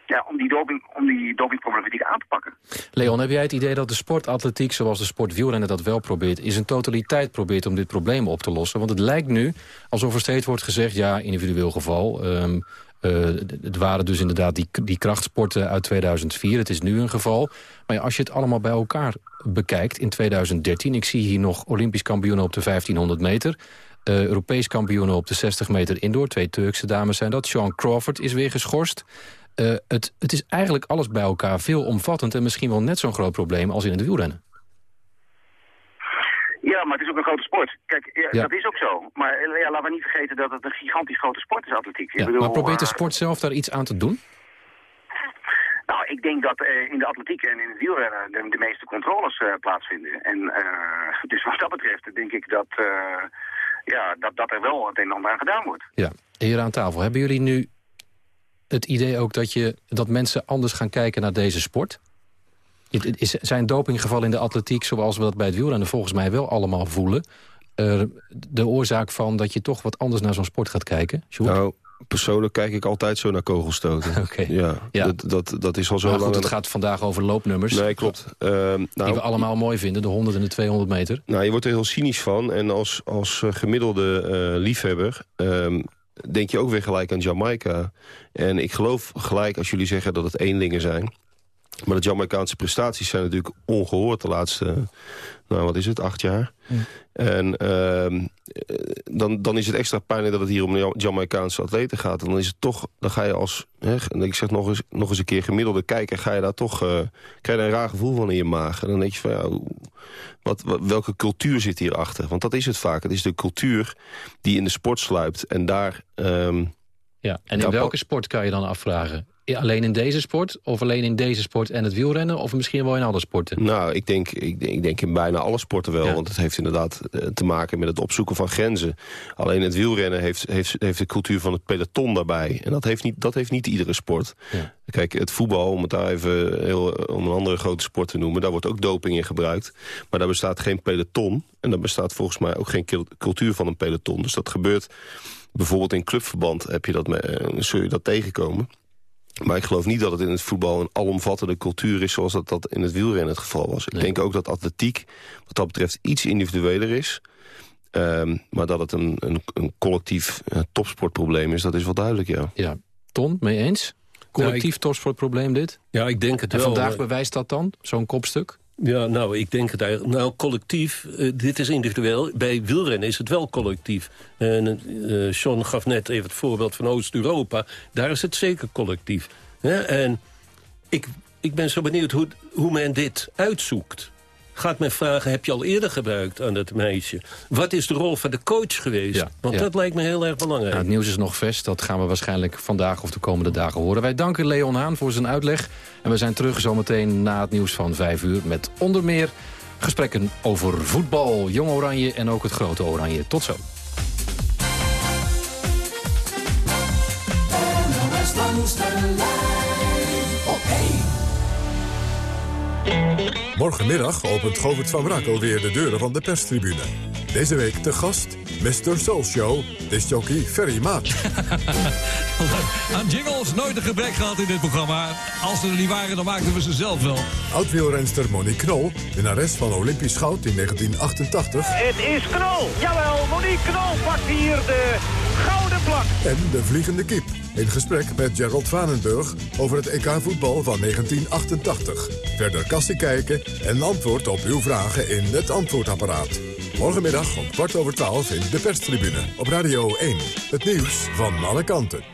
[SPEAKER 26] ja, om die, doping, om die dopingproblematiek aan te pakken.
[SPEAKER 19] Leon, heb jij het idee dat de sportatletiek, zoals de sport wielrennen dat wel probeert... in zijn totaliteit probeert om dit probleem op te lossen? Want het lijkt nu alsof er steeds wordt gezegd, ja, individueel geval... Um, uh, het waren dus inderdaad die, die krachtsporten uit 2004. Het is nu een geval. Maar als je het allemaal bij elkaar bekijkt in 2013... ik zie hier nog Olympisch kampioenen op de 1500 meter... Uh, Europees kampioenen op de 60 meter indoor. Twee Turkse dames zijn dat. Sean Crawford is weer geschorst. Uh, het, het is eigenlijk alles bij elkaar veelomvattend... en misschien wel net zo'n groot probleem als in het wielrennen.
[SPEAKER 26] Ja, maar het is ook een grote sport. Kijk, ja, dat is ook zo. Maar eh, ja, laten we niet vergeten dat het een gigantisch grote sport is, atletiek.
[SPEAKER 19] Ja, bedoel, maar probeert de sport zelf daar iets aan te doen?
[SPEAKER 26] Nou, ik denk dat uh, in de atletiek en in het wielrennen de, de meeste controles uh, plaatsvinden. En uh, dus wat dat betreft denk ik dat, ja, dat, dat er wel het een en ander aan gedaan wordt.
[SPEAKER 19] Ja, hier aan tafel. Hebben jullie nu het idee ook dat, je, dat mensen anders gaan kijken naar deze sport? Is, zijn dopinggevallen in de atletiek, zoals we dat bij het wielrennen volgens mij wel allemaal voelen... de oorzaak van dat je toch wat anders naar zo'n sport gaat kijken?
[SPEAKER 23] Nou, persoonlijk kijk ik altijd zo naar kogelstoten.
[SPEAKER 19] Oké.
[SPEAKER 23] Ja, ja. Dat, dat, dat is al zo
[SPEAKER 19] maar
[SPEAKER 23] goed,
[SPEAKER 19] het gaat vandaag over loopnummers.
[SPEAKER 23] Nee, klopt. Uh,
[SPEAKER 19] nou, die we allemaal mooi vinden, de 100 en de 200 meter.
[SPEAKER 23] Nou, je wordt er heel cynisch van. En als, als gemiddelde uh, liefhebber... Uh, denk je ook weer gelijk aan Jamaica. En ik geloof gelijk als jullie zeggen dat het eenlingen zijn. Maar de Jamaicaanse prestaties zijn natuurlijk ongehoord de laatste, nou wat is het, acht jaar. En uh, dan, dan is het extra pijnlijk dat het hier om Jamaicaanse atleten gaat. En dan is het toch, dan ga je als, hè, ik zeg nog eens, nog eens een keer gemiddelde kijker, ga je daar toch, uh, krijg je een raar gevoel van in je maag. En dan denk je van ja, wat, welke cultuur zit hierachter? Want dat is het vaak. Het is de cultuur die in de sport sluipt. En daar... Um,
[SPEAKER 19] ja, en in welke sport kan je dan afvragen? Alleen in deze sport? Of alleen in deze sport en het wielrennen? Of misschien wel in alle sporten?
[SPEAKER 23] Nou, ik denk, ik, ik denk in bijna alle sporten wel. Want het heeft inderdaad eh, te maken met het opzoeken van grenzen. Alleen het wielrennen heeft, heeft, heeft de cultuur van het peloton daarbij. En dat heeft niet, dat heeft niet iedere sport. Ja. Kijk, het voetbal, om het daar even heel, om een andere grote sport te noemen... daar wordt ook doping in gebruikt. Maar daar bestaat geen peloton. En daar bestaat volgens mij ook geen cultuur van een peloton. Dus dat gebeurt bijvoorbeeld in clubverband heb je dat, eh, zul je dat tegenkomen. Maar ik geloof niet dat het in het voetbal een alomvattende cultuur is... zoals dat, dat in het wielrennen het geval was. Ik denk ook dat atletiek wat dat betreft iets individueler is. Ehm, maar dat het een, een, een collectief uh, topsportprobleem is, dat is wel duidelijk, ja.
[SPEAKER 19] Ja. Ton, mee eens? Collectief ja, ik, topsportprobleem dit?
[SPEAKER 25] Ja, ik denk het
[SPEAKER 19] en
[SPEAKER 25] wel.
[SPEAKER 19] En vandaag bewijst dat dan, zo'n kopstuk?
[SPEAKER 25] Ja, nou, ik denk het eigenlijk. Nou, collectief, uh, dit is individueel. Bij wielrennen is het wel collectief. En uh, Sean gaf net even het voorbeeld van Oost-Europa. Daar is het zeker collectief. En ik, ik ben zo benieuwd hoe, hoe men dit uitzoekt. Gaat men vragen, heb je al eerder gebruikt aan dat meisje? Wat is de rol van de coach geweest?
[SPEAKER 19] Ja,
[SPEAKER 25] Want
[SPEAKER 19] ja.
[SPEAKER 25] dat lijkt me heel erg belangrijk.
[SPEAKER 19] Nou, het nieuws is nog vers, dat gaan we waarschijnlijk vandaag of de komende dagen horen. Wij danken Leon Haan voor zijn uitleg. En we zijn terug zometeen na het nieuws van 5 uur... met onder meer gesprekken over voetbal, Jong Oranje en ook het Grote Oranje. Tot zo.
[SPEAKER 8] Morgenmiddag opent Govert van Brakel weer de deuren van de perstribune. Deze week de gast, Mr. Soul Show, disjockey Ferry Maat.
[SPEAKER 28] Aan jingles nooit een gebrek gehad in dit programma. Als ze er niet waren, dan maakten we ze zelf wel.
[SPEAKER 8] Oud-wielrenster Monique Knol, winnares van Olympisch goud in 1988.
[SPEAKER 29] Het is Knol, jawel, Monique Knol pakt hier de gouden plak.
[SPEAKER 8] En de vliegende kip, in gesprek met Gerald Vanenburg over het EK voetbal van 1988. Verder kastie kijken en antwoord op uw vragen in het antwoordapparaat. Morgenmiddag om kwart over twaalf in de perstribune op Radio 1. Het nieuws van alle kanten.